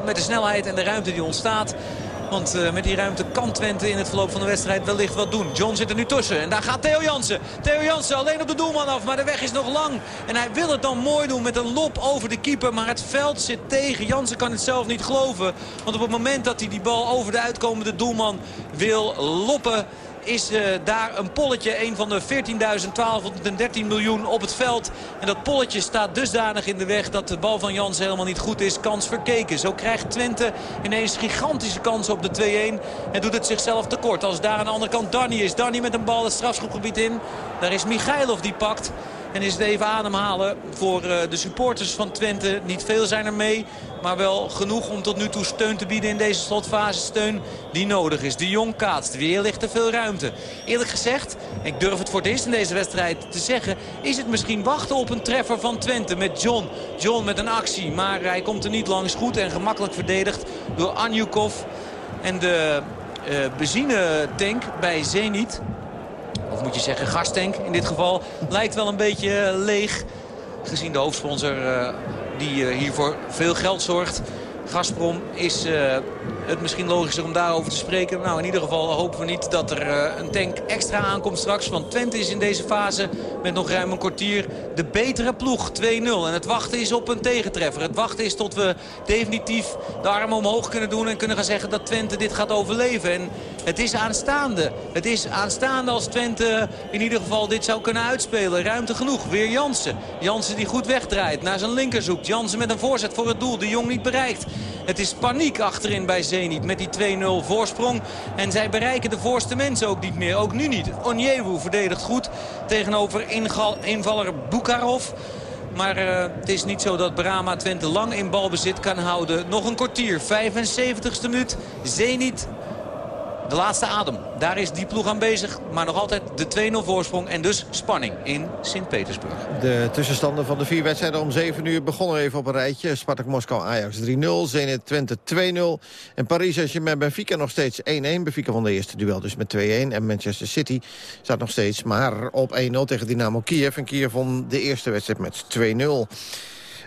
met de snelheid en de ruimte die ontstaat. Want uh, met die ruimte kan Twente in het verloop van de wedstrijd wellicht wat doen. John zit er nu tussen. En daar gaat Theo Jansen. Theo Jansen alleen op de doelman af. Maar de weg is nog lang. En hij wil het dan mooi doen met een lop over de keeper. Maar het veld zit tegen. Jansen kan het zelf niet geloven. Want op het moment dat hij die bal over de uitkomende doelman wil loppen is uh, daar een polletje. Een van de 14.1213 miljoen op het veld. En dat polletje staat dusdanig in de weg dat de bal van Jans helemaal niet goed is. Kans verkeken. Zo krijgt Twente ineens gigantische kansen op de 2-1. En doet het zichzelf tekort. Als daar aan de andere kant Danny is. Danny met een bal het strafschopgebied in. Daar is Michailov die pakt. En is het even ademhalen voor uh, de supporters van Twente. Niet veel zijn er mee. Maar wel genoeg om tot nu toe steun te bieden in deze slotfase. Steun die nodig is. De Jong kaatst. Weer ligt er veel ruimte. Eerlijk gezegd, ik durf het voor het eerst in deze wedstrijd te zeggen... is het misschien wachten op een treffer van Twente met John. John met een actie, maar hij komt er niet langs. Goed en gemakkelijk verdedigd door Anjukov. En de uh, benzinetank bij Zenit of moet je zeggen gastank in dit geval, lijkt wel een beetje leeg. Gezien de hoofdsponsor uh, die hiervoor veel geld zorgt. Gazprom is het misschien logischer om daarover te spreken. Nou, in ieder geval hopen we niet dat er uh, een tank extra aankomt straks. Want Twente is in deze fase met nog ruim een kwartier de betere ploeg. 2-0. En het wachten is op een tegentreffer. Het wachten is tot we definitief de armen omhoog kunnen doen... en kunnen gaan zeggen dat Twente dit gaat overleven. En het is aanstaande. Het is aanstaande als Twente in ieder geval dit zou kunnen uitspelen. Ruimte genoeg. Weer Jansen. Jansen die goed wegdraait. Naar zijn linker zoekt. Jansen met een voorzet voor het doel. De Jong niet bereikt. Het is paniek achterin bij Zenit met die 2-0 voorsprong. En zij bereiken de voorste mensen ook niet meer. Ook nu niet. Onyewu verdedigt goed tegenover invaller Bukharov. Maar uh, het is niet zo dat Brama Twente lang in balbezit kan houden. Nog een kwartier, 75ste minuut. Zenit de laatste adem. Daar is die ploeg aan bezig. Maar nog altijd de 2-0 voorsprong en dus spanning in Sint-Petersburg. De tussenstanden van de vier wedstrijden om 7 uur begonnen even op een rijtje. Spartak Moskou Ajax 3-0, Zenit Twente 2-0. En Paris Saint-Germain Benfica nog steeds 1-1. Benfica van de eerste duel dus met 2-1. En Manchester City staat nog steeds maar op 1-0 tegen Dynamo Kiev. En Kiev van de eerste wedstrijd met 2-0.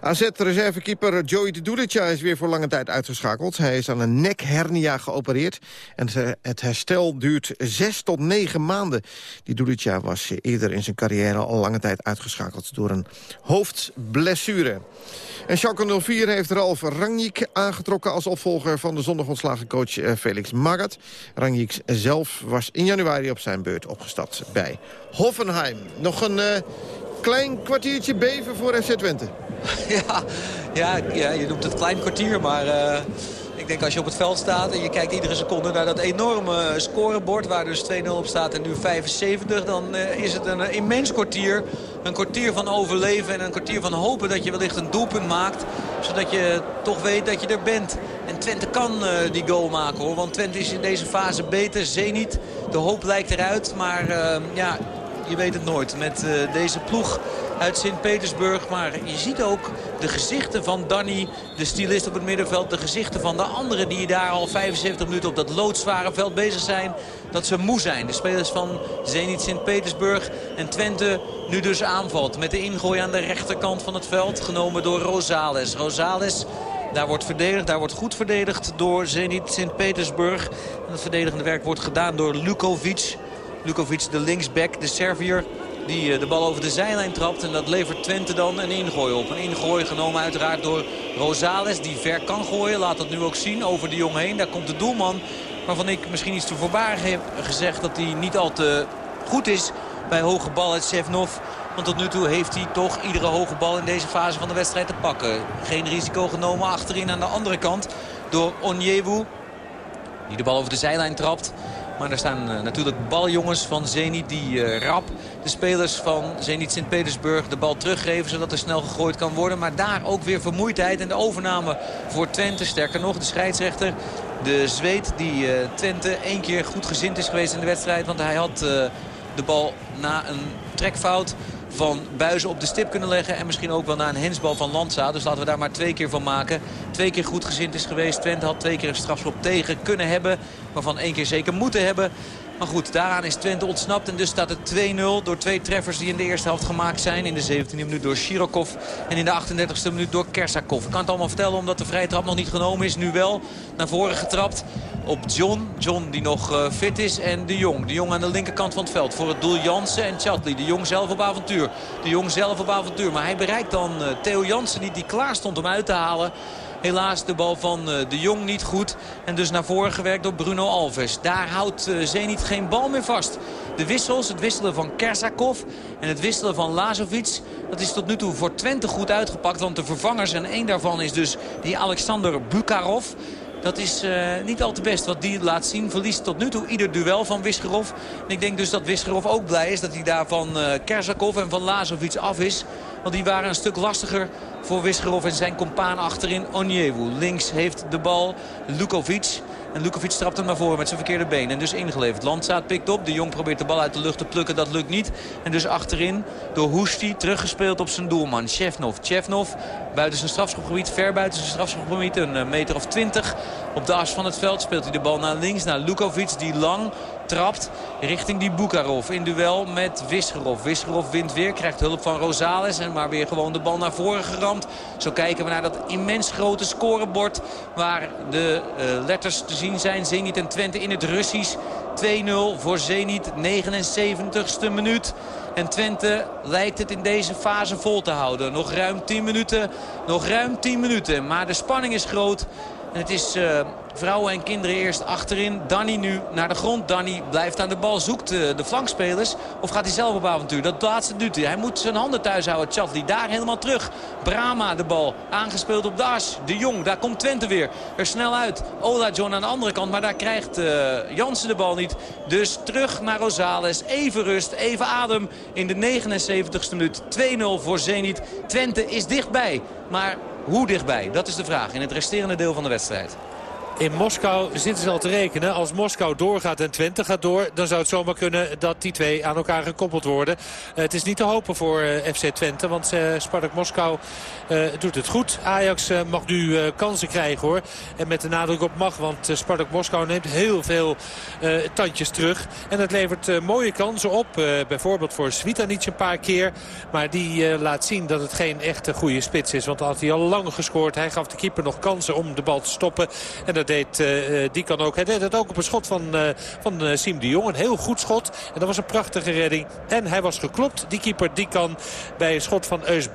AZ-reservekeeper Joey de Dulica is weer voor lange tijd uitgeschakeld. Hij is aan een nekhernia geopereerd. En het herstel duurt zes tot negen maanden. Die Dulica was eerder in zijn carrière al lange tijd uitgeschakeld... door een hoofdblessure. En Schalke 04 heeft Ralf Rangnick aangetrokken... als opvolger van de zondag ontslagen coach eh, Felix Magath. Rangnick zelf was in januari op zijn beurt opgestapt bij Hoffenheim. Nog een... Uh, klein kwartiertje beven voor FC Twente. *laughs* Ja, ja, ja, je noemt het klein kwartier, maar... Uh, ik denk als je op het veld staat en je kijkt iedere seconde naar dat enorme scorebord... waar dus 2-0 op staat en nu 75, dan uh, is het een immens kwartier. Een kwartier van overleven en een kwartier van hopen dat je wellicht een doelpunt maakt. Zodat je toch weet dat je er bent. En Twente kan die goal maken hoor, want Twente is in deze fase beter. Zenit, de hoop lijkt eruit, maar ja, je weet het nooit. Met uh, deze ploeg uit Sint-Petersburg. Maar je ziet ook de gezichten van Danny, de stylist op het middenveld. De gezichten van de anderen die daar al 75 minuten op dat loodzware veld bezig zijn. Dat ze moe zijn. De spelers van Zenit Sint-Petersburg en Twente nu dus aanvalt. Met de ingooi aan de rechterkant van het veld. Genomen door Rosales. Rosales... Daar wordt verdedigd, daar wordt goed verdedigd door Zenit Sint-Petersburg. En het verdedigende werk wordt gedaan door Lukovic. Lukovic, de linksback, de Servier die eh, de bal over de zijlijn trapt. En dat levert Twente dan een ingooi op. Een ingooi genomen uiteraard door Rosales. Die ver kan gooien. Laat dat nu ook zien over de jong heen. Daar komt de doelman. Waarvan ik misschien iets te voorbarig heb gezegd dat hij niet al te goed is bij hoge bal uit Sevnov. Want tot nu toe heeft hij toch iedere hoge bal in deze fase van de wedstrijd te pakken. Geen risico genomen achterin aan de andere kant door Onyewu. Die de bal over de zijlijn trapt. Maar er staan uh, natuurlijk baljongens van Zenit die uh, rap de spelers van Zenit Sint-Petersburg de bal teruggeven. Zodat er snel gegooid kan worden. Maar daar ook weer vermoeidheid en de overname voor Twente. Sterker nog, de scheidsrechter, de Zweed die uh, Twente één keer goed gezind is geweest in de wedstrijd. Want hij had de bal na een trekfout van Buizen op de stip kunnen leggen. En misschien ook wel naar een hensbal van Landsa. Dus laten we daar maar twee keer van maken. Twee keer goed gezind is geweest. Twente had twee keer een strafschop tegen kunnen hebben. Waarvan één keer zeker moeten hebben. Maar goed, daaraan is Twente ontsnapt. En dus staat het 2-0 door twee treffers die in de eerste helft gemaakt zijn. In de 17e minuut door Shirokov en in de 38e minuut door Kersakov. Ik kan het allemaal vertellen omdat de vrije trap nog niet genomen is. Nu wel naar voren getrapt op John. John die nog uh, fit is en De Jong. De Jong aan de linkerkant van het veld voor het doel Jansen en Chatley. De Jong zelf op avontuur. De Jong zelf op avontuur. Maar hij bereikt dan uh, Theo Jansen niet die klaar stond om uit te halen. Helaas de bal van eh, de Jong niet goed. En dus naar voren gewerkt door Bruno Alves. Daar houdt eh, Zenit geen bal meer vast. De wissels, het wisselen van Kersakov en het wisselen van Lazovic... dat is tot nu toe voor Twente goed uitgepakt. Want de vervangers en één daarvan is dus die Alexander Bukarov... Dat is uh, niet al te best wat die laat zien. Verliest tot nu toe ieder duel van Wisgerov. En ik denk dus dat Wisgerov ook blij is dat hij daar van uh, Kersakov en van Lazovic af is. Want die waren een stuk lastiger voor Wisgerov en zijn compaan achterin Onyewu. Links heeft de bal Lukovic. En Lukovic trapt hem naar voren met zijn verkeerde been. En dus ingeleverd. Landzaat pikt op. De Jong probeert de bal uit de lucht te plukken. Dat lukt niet. En dus achterin door Hoesti teruggespeeld op zijn doelman. Chefnov. Chefnov buiten zijn strafschopgebied. Ver buiten zijn strafschopgebied. Een meter of twintig. Op de as van het veld speelt hij de bal naar links. Naar Lukovic die lang trapt richting die Bukarov. In duel met Wisgerov. Wisgerov wint weer, krijgt hulp van Rosales. En maar weer gewoon de bal naar voren geramd. Zo kijken we naar dat immens grote scorebord. Waar de uh, letters te zien zijn. Zenit en Twente in het Russisch. 2-0 voor Zenit, 79ste minuut. En Twente lijkt het in deze fase vol te houden. Nog ruim 10 minuten. Nog ruim 10 minuten. Maar de spanning is groot. En het is uh, vrouwen en kinderen eerst achterin. Danny nu naar de grond. Danny blijft aan de bal, zoekt uh, de flankspelers. Of gaat hij zelf op avontuur? Dat laatste doet hij. Hij moet zijn handen thuis houden. Chatli daar helemaal terug. Brama de bal. Aangespeeld op Daas. De Jong, daar komt Twente weer. Er snel uit. Ola John aan de andere kant. Maar daar krijgt uh, Jansen de bal niet. Dus terug naar Rosales. Even rust, even adem. In de 79ste minuut 2-0 voor Zenit. Twente is dichtbij. Maar hoe dichtbij? Dat is de vraag in het resterende deel van de wedstrijd. In Moskou zitten ze al te rekenen. Als Moskou doorgaat en Twente gaat door... dan zou het zomaar kunnen dat die twee aan elkaar gekoppeld worden. Uh, het is niet te hopen voor uh, FC Twente. Want uh, Spartak Moskou doet het goed. Ajax mag nu kansen krijgen hoor. En met de nadruk op mag. Want Spartak Moskou neemt heel veel tandjes terug. En dat levert mooie kansen op. bijvoorbeeld voor Svitanic een paar keer. Maar die laat zien dat het geen echte goede spits is. Want had hij al lang gescoord. Hij gaf de keeper nog kansen om de bal te stoppen. En dat deed uh, die kan ook. Hij deed het ook op een schot van, uh, van Siem de Jong. Een heel goed schot. En dat was een prachtige redding. En hij was geklopt, die keeper die kan bij een schot van Eus.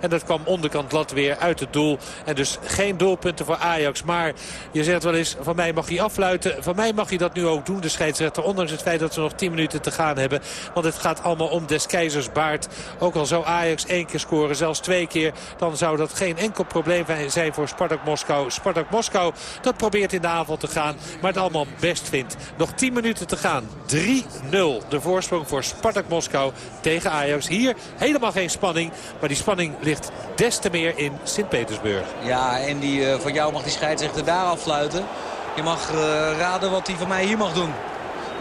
En dat kwam onderkant lat weer uit het doel. En dus geen doelpunten voor Ajax. Maar je zegt wel eens, van mij mag hij afluiten. Van mij mag hij dat nu ook doen, de scheidsrechter. Ondanks het feit dat we nog 10 minuten te gaan hebben. Want het gaat allemaal om des keizers baard. Ook al zou Ajax één keer scoren, zelfs twee keer. Dan zou dat geen enkel probleem zijn voor Spartak Moskou. Spartak Moskou, dat probeert in de avond te gaan. Maar het allemaal best vindt. Nog 10 minuten te gaan. 3-0 de voorsprong voor Spartak Moskou tegen Ajax. Hier helemaal geen spanning. Maar die spanning ligt des te meer in Sint-Petersburg. Ja, en die, uh, van jou mag die scheidsrechter daar affluiten. Je mag uh, raden wat hij van mij hier mag doen.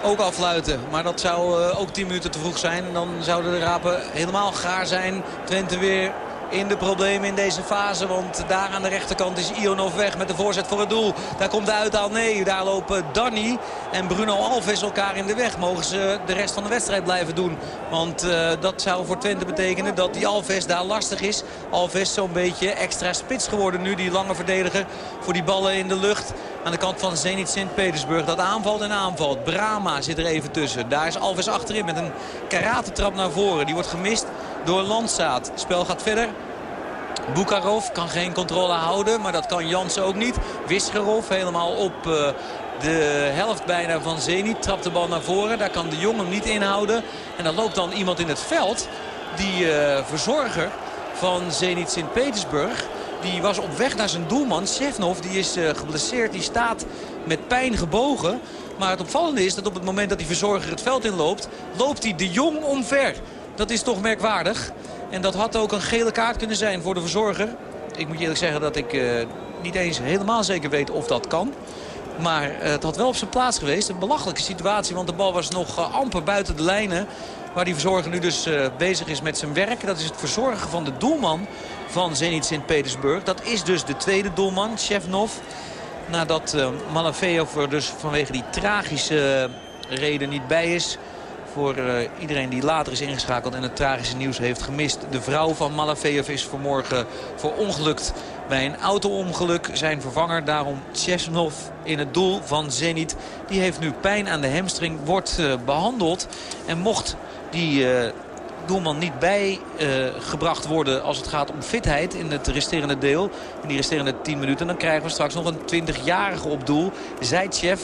Ook afluiten. Maar dat zou uh, ook 10 minuten te vroeg zijn. En dan zouden de rapen helemaal gaar zijn. Twente weer in de problemen in deze fase. Want daar aan de rechterkant is Ionov weg met de voorzet voor het doel. Daar komt de uithaal. Nee, daar lopen Danny en Bruno Alves elkaar in de weg. Mogen ze de rest van de wedstrijd blijven doen. Want uh, dat zou voor Twente betekenen dat die Alves daar lastig is. Alves zo'n beetje extra spits geworden nu. Die lange verdediger voor die ballen in de lucht. Aan de kant van Zenit Sint-Petersburg. Dat aanvalt en aanvalt. Brama zit er even tussen. Daar is Alves achterin met een karatentrap naar voren. Die wordt gemist door Landsaat. Het spel gaat verder. Bukarov kan geen controle houden, maar dat kan Jans ook niet. Wisgerov helemaal op uh, de helft bijna van Zenit. Trapt de bal naar voren, daar kan de jongen niet inhouden. En dan loopt dan iemand in het veld, die uh, verzorger van Zenit Sint-Petersburg. Die was op weg naar zijn doelman, Shevnov. Die is uh, geblesseerd, die staat met pijn gebogen. Maar het opvallende is dat op het moment dat die verzorger het veld inloopt... loopt hij de jong omver. Dat is toch merkwaardig. En dat had ook een gele kaart kunnen zijn voor de verzorger. Ik moet je eerlijk zeggen dat ik uh, niet eens helemaal zeker weet of dat kan. Maar uh, het had wel op zijn plaats geweest. Een belachelijke situatie, want de bal was nog uh, amper buiten de lijnen. Waar die verzorger nu dus bezig is met zijn werk. Dat is het verzorgen van de doelman van Zenit Sint-Petersburg. Dat is dus de tweede doelman, Shevnov. Nadat uh, er dus vanwege die tragische reden niet bij is voor uh, iedereen die later is ingeschakeld en het tragische nieuws heeft gemist. De vrouw van Malafeev is vanmorgen verongelukt bij een auto-ongeluk. Zijn vervanger, daarom Chesnov in het doel van Zenit. Die heeft nu pijn aan de hamstring, wordt uh, behandeld. En mocht die... Uh, doelman niet bijgebracht worden als het gaat om fitheid in het resterende deel. In die resterende 10 minuten. Dan krijgen we straks nog een 20-jarige op doel. Zaitsev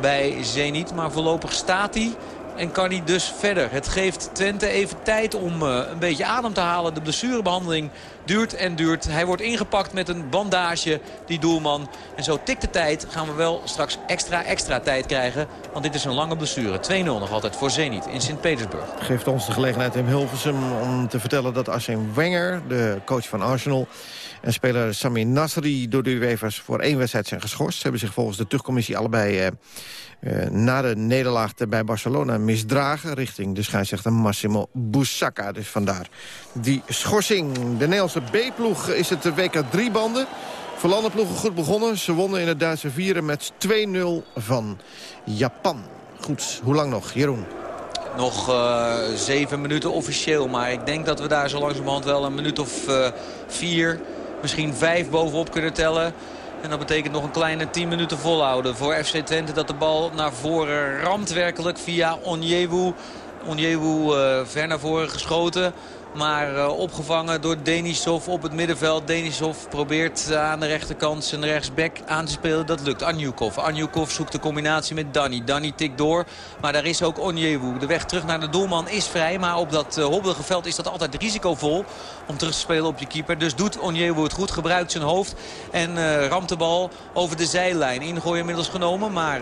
bij Zenit. Maar voorlopig staat hij. En kan hij dus verder. Het geeft Twente even tijd om uh, een beetje adem te halen. De blessurebehandeling duurt en duurt. Hij wordt ingepakt met een bandage, die doelman. En zo tikt de tijd. Gaan we wel straks extra, extra tijd krijgen. Want dit is een lange blessure. 2-0 nog altijd voor Zenit in Sint-Petersburg. Geeft ons de gelegenheid in Hilversum om te vertellen dat Arsene Wenger, de coach van Arsenal... en speler Sami Nasri door de UEFA's voor één wedstrijd zijn geschorst. Ze hebben zich volgens de terugcommissie allebei... Uh, uh, na de nederlaag bij Barcelona misdragen... richting de scheidsrechter Massimo Boussaka. Dus vandaar die schorsing. De Nederlandse B-ploeg is het de WK 3-banden. Voor landenploegen goed begonnen. Ze wonnen in het Duitse vieren met 2-0 van Japan. Goed, hoe lang nog? Jeroen. Nog uh, zeven minuten officieel. Maar ik denk dat we daar zo langzamerhand wel een minuut of uh, vier, misschien vijf bovenop kunnen tellen. En dat betekent nog een kleine 10 minuten volhouden voor FC Twente. Dat de bal naar voren ramt werkelijk via Onyewu. Onyewu uh, ver naar voren geschoten. Maar uh, opgevangen door Denisov op het middenveld. Denisov probeert uh, aan de rechterkant zijn rechtsback aan te spelen. Dat lukt. Anjukov. Anjukov zoekt de combinatie met Danny. Danny tikt door. Maar daar is ook Onyewu. De weg terug naar de doelman is vrij. Maar op dat uh, hobbelige veld is dat altijd risicovol om terug te spelen op je keeper. Dus doet Onyewu het goed. Gebruikt zijn hoofd. En ramt de bal over de zijlijn. Ingooi inmiddels genomen. Maar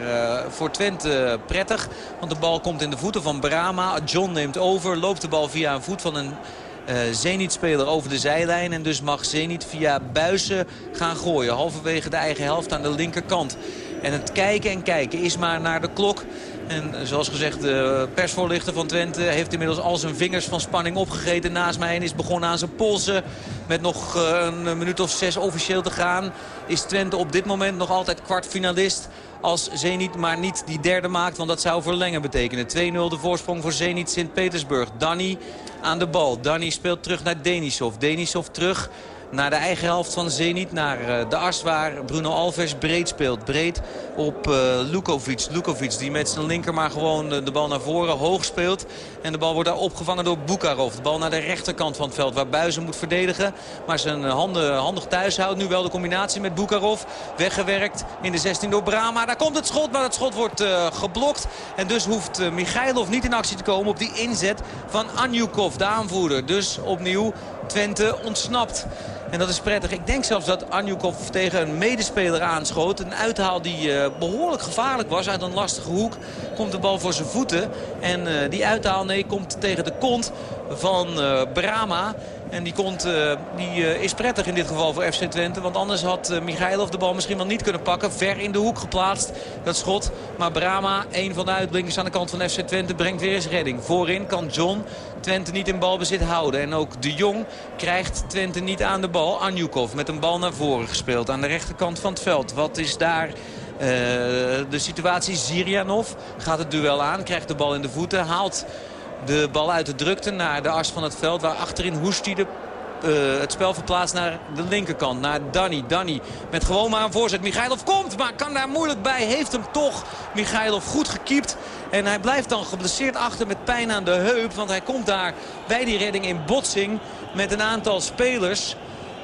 voor Twente prettig. Want de bal komt in de voeten van Brama. John neemt over. Loopt de bal via een voet van een Zenit-speler over de zijlijn. En dus mag Zenit via Buizen gaan gooien. Halverwege de eigen helft aan de linkerkant. En het kijken en kijken is maar naar de klok. En zoals gezegd, de persvoorlichter van Twente heeft inmiddels al zijn vingers van spanning opgegeten naast mij. En is begonnen aan zijn polsen. Met nog een minuut of zes officieel te gaan. Is Twente op dit moment nog altijd kwartfinalist als Zenit maar niet die derde maakt. Want dat zou verlengen betekenen. 2-0 de voorsprong voor Zenit Sint-Petersburg. Danny aan de bal. Danny speelt terug naar Denisov. Denisov terug naar de eigen helft van Zenit. Naar uh, de as waar Bruno Alves breed speelt. Breed op uh, Lukovic. Lukovic die met zijn linker maar gewoon de, bal naar voren hoog speelt. En de bal wordt daar opgevangen door Bukarov. De bal naar de rechterkant van het veld waar Buizen moet verdedigen. Maar zijn handen handig thuis houdt. Nu wel de combinatie met Bukarov. Weggewerkt in de 16 door Brama. Daar komt het schot, maar het schot wordt uh, geblokt. En dus hoeft Michailov niet in actie te komen op die inzet van Anjukov, de aanvoerder. Dus opnieuw Twente ontsnapt. En dat is prettig. Ik denk zelfs dat Anjukov tegen een medespeler aanschoot. Een uithaal die uh, behoorlijk gevaarlijk was uit een lastige hoek. Komt de bal voor zijn voeten. En uh, die uithaal nee, komt tegen de kont van uh, Brama. En die, komt, uh, die uh, is prettig in dit geval voor FC Twente. Want anders had uh, Michailov de bal misschien wel niet kunnen pakken. Ver in de hoek geplaatst, dat schot. Maar Brama, een van de uitblinkers aan de kant van FC Twente, brengt weer eens redding. Voorin kan John Twente niet in balbezit houden. En ook de Jong krijgt Twente niet aan de bal. Anjukov met een bal naar voren gespeeld aan de rechterkant van het veld. Wat is daar... De situatie Zirianov gaat het duel aan, krijgt de bal in de voeten, haalt de bal uit de drukte naar de as van het veld. Waar achterin Hoesti de uh, het spel verplaatst naar de linkerkant. Naar Danny. Danny met gewoon maar een voorzet. Michailov komt, maar kan daar moeilijk bij. Heeft hem toch Michailov goed gekiept. En hij blijft dan geblesseerd achter met pijn aan de heup. Want hij komt daar bij die redding in botsing met een aantal spelers.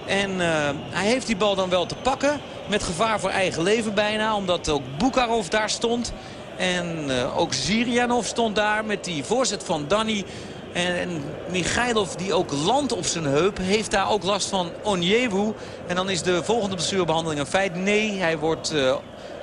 En uh, hij heeft die bal dan wel te pakken. Met gevaar voor eigen leven bijna. Omdat ook Bukarov daar stond. En uh, ook Zirianov stond daar met die voorzet van Danny. En, Michailov, die ook landt op zijn heup, heeft daar ook last van Onyewu. En dan is de volgende blessurebehandeling een feit. Nee, hij wordt uh,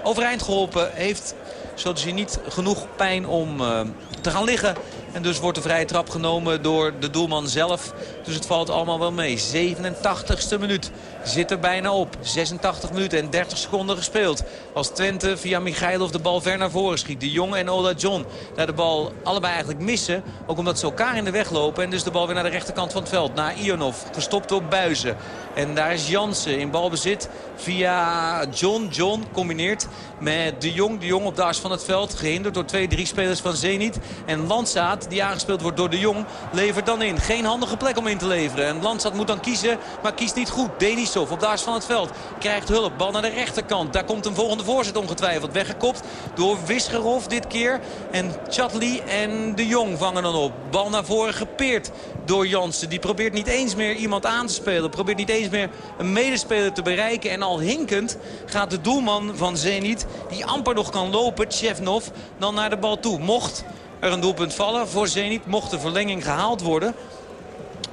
overeind geholpen. Heeft, zo te zien, niet genoeg pijn om uh, te gaan liggen. En dus wordt de vrije trap genomen door de doelman zelf. Dus het valt allemaal wel mee. 87ste minuut zit er bijna op. 86 minuten en 30 seconden gespeeld. Als Twente via Michailov de bal ver naar voren schiet. De Jong en Ola John daar de bal allebei eigenlijk missen. Ook omdat ze elkaar in de weg lopen. En dus de bal weer naar de rechterkant van het veld. Naar Ionov. Gestopt door Buizen. En daar is Jansen in balbezit via John. John combineert met De Jong. De Jong op de as van het veld. Gehinderd door twee, drie spelers van Zenit. En Landsaat, die aangespeeld wordt door De Jong, levert dan in. Geen handige plek om in te leveren. En Landsaat moet dan kiezen, maar kiest niet goed. Denisov op de as van het veld. Krijgt hulp. Bal naar de rechterkant. Daar komt een volgende voorzet ongetwijfeld. Weggekopt door Wisgerhof dit keer. En Chatli en De Jong vangen dan op. Bal naar voren gepeerd door Jansen. Die probeert niet eens meer iemand aan te spelen. Probeert niet eens meer een medespeler te bereiken. En al hinkend gaat de doelman van Zenit, die amper nog kan lopen, Tjefnov, dan naar de bal toe. Mocht er een doelpunt vallen voor Zenit, mocht de verlenging gehaald worden...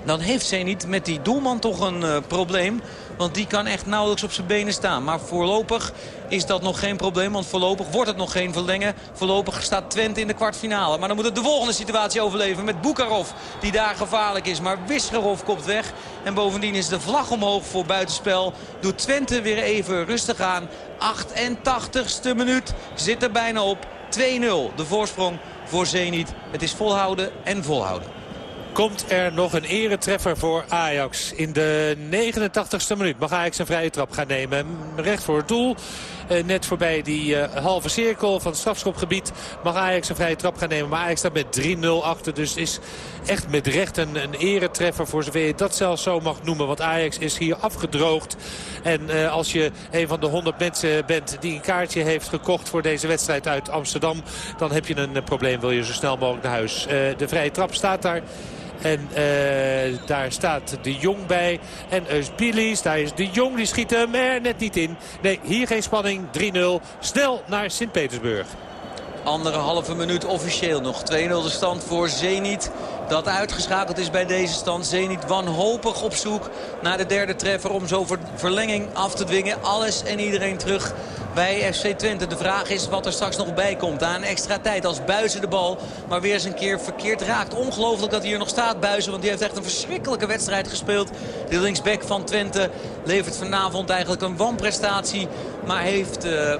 dan heeft Zenit met die doelman toch een uh, probleem. Want die kan echt nauwelijks op zijn benen staan. Maar voorlopig is dat nog geen probleem. Want voorlopig wordt het nog geen verlengen. Voorlopig staat Twente in de kwartfinale. Maar dan moet het de volgende situatie overleven met Bukarov. Die daar gevaarlijk is. Maar Wisgerov komt weg. En bovendien is de vlag omhoog voor buitenspel. Doet Twente weer even rustig aan. 88ste minuut zit er bijna op. 2-0 de voorsprong voor Zenit. Het is volhouden en volhouden. Komt er nog een eretreffer voor Ajax in de 89ste minuut. Mag Ajax een vrije trap gaan nemen. Recht voor het doel. Net voorbij die halve cirkel van het strafschopgebied. Mag Ajax een vrije trap gaan nemen. Maar Ajax staat met 3-0 achter. Dus is echt met recht een, een eretreffer voor zover je dat zelfs zo mag noemen. Want Ajax is hier afgedroogd. En als je een van de 100 mensen bent die een kaartje heeft gekocht voor deze wedstrijd uit Amsterdam... dan heb je een probleem, wil je zo snel mogelijk naar huis. de vrije trap staat daar. En uh, daar staat de Jong bij. En Eusbilis, daar is de Jong, die schiet hem er net niet in. Nee, hier geen spanning. 3-0. Snel naar Sint-Petersburg. Andere halve minuut officieel nog. 2-0 de stand voor Zenit. Dat uitgeschakeld is bij deze stand. Zenit wanhopig op zoek naar de derde treffer. Om zo verlenging af te dwingen. Alles en iedereen terug bij FC Twente. De vraag is wat er straks nog bij komt. Aan extra tijd als Buizen de bal maar weer eens een keer verkeerd raakt. Ongelooflijk dat hij hier nog staat Buizen. Want die heeft echt een verschrikkelijke wedstrijd gespeeld. De linksback van Twente levert vanavond eigenlijk een wanprestatie. Maar heeft... Uh,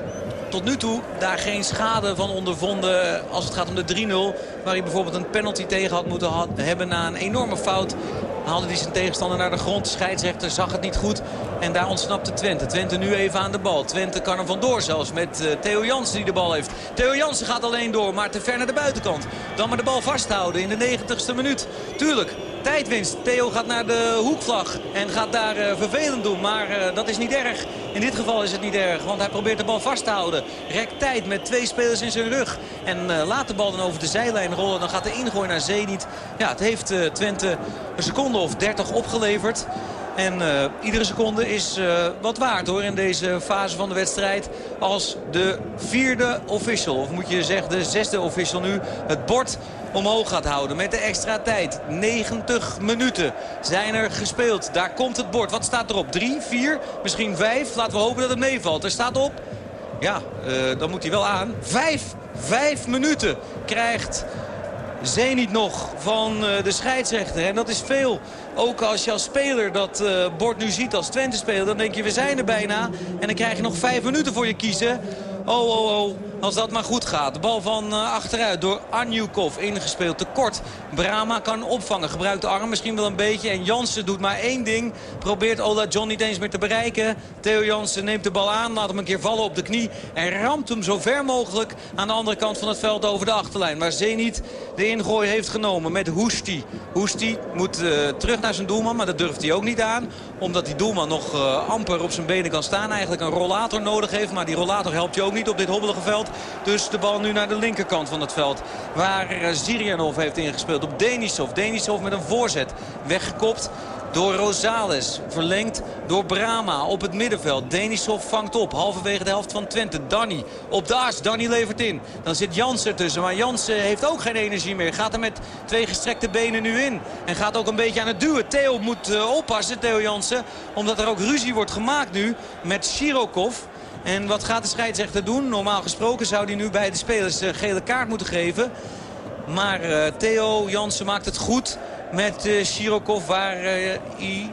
tot nu toe daar geen schade van ondervonden als het gaat om de 3-0. Waar hij bijvoorbeeld een penalty tegen had moeten hebben na een enorme fout. Haalde hij zijn tegenstander naar de grond. De scheidsrechter zag het niet goed. En daar ontsnapte Twente. Twente nu even aan de bal. Twente kan er vandoor zelfs met uh, Theo Jansen die de bal heeft. Theo Jansen gaat alleen door, maar te ver naar de buitenkant. Dan maar de bal vasthouden in de 90ste minuut. Tuurlijk, tijdwinst. Theo gaat naar de hoekvlag en gaat daar uh, vervelend doen. Maar uh, dat is niet erg. In dit geval is het niet erg, want hij probeert de bal vast te houden. Rekt tijd met twee spelers in zijn rug. En uh, laat de bal dan over de zijlijn rollen. Dan gaat de ingooi naar Zenit. Ja, het heeft Twente een seconde of 30 opgeleverd. En iedere seconde is wat waard hoor in deze fase van de wedstrijd. Als de vierde official, of moet je zeggen de zesde official nu, het bord omhoog gaat houden met de extra tijd. 90 minuten zijn er gespeeld. Daar komt het bord. Wat staat erop? 3, 4, misschien 5. Laten we hopen dat het meevalt. Er staat op... Ja, uh, dan moet hij wel aan. 5, 5 minuten krijgt Zenit nog van de scheidsrechter. En dat is veel. Ook als je als speler dat uh, bord nu ziet als Twente-speler... dan denk je, we zijn er bijna. En dan krijg je nog vijf minuten voor je kiezen. Oh, oh, oh. Als dat maar goed gaat. De bal van uh, achteruit door Anjukov ingespeeld. Te kort. Brama kan opvangen. Gebruikt de arm misschien wel een beetje. En Jansen doet maar één ding. Probeert Ola John niet eens meer te bereiken. Theo Jansen neemt de bal aan. Laat hem een keer vallen op de knie. En ramt hem zo ver mogelijk aan de andere kant van het veld over de achterlijn. Waar Zenit de ingooi heeft genomen met Hoesti. Hoesti moet uh, terug naar zijn doelman. Maar dat durft hij ook niet aan. Omdat die doelman nog uh, amper op zijn benen kan staan. Eigenlijk een rollator nodig heeft. Maar die rollator helpt je ook niet op dit hobbelige veld. Dus de bal nu naar de linkerkant van het veld. Waar Zirianov heeft ingespeeld op Denisov. Denisov met een voorzet. Weggekopt door Rosales. Verlengd door Brama op het middenveld. Denisov vangt op. Halverwege de helft van Twente. Danny op de as. Danny levert in. Dan zit Jansen tussen. Maar Jansen heeft ook geen energie meer. Gaat er met twee gestrekte benen nu in. En gaat ook een beetje aan het duwen. Theo moet uh, oppassen, Theo Jansen. Omdat er ook ruzie wordt gemaakt nu met Shirokov. En wat gaat de scheidsrechter doen? Normaal gesproken zou hij nu bij de spelers een gele kaart moeten geven. Maar uh, Theo Jansen maakt het goed met uh, Shirokov waar hij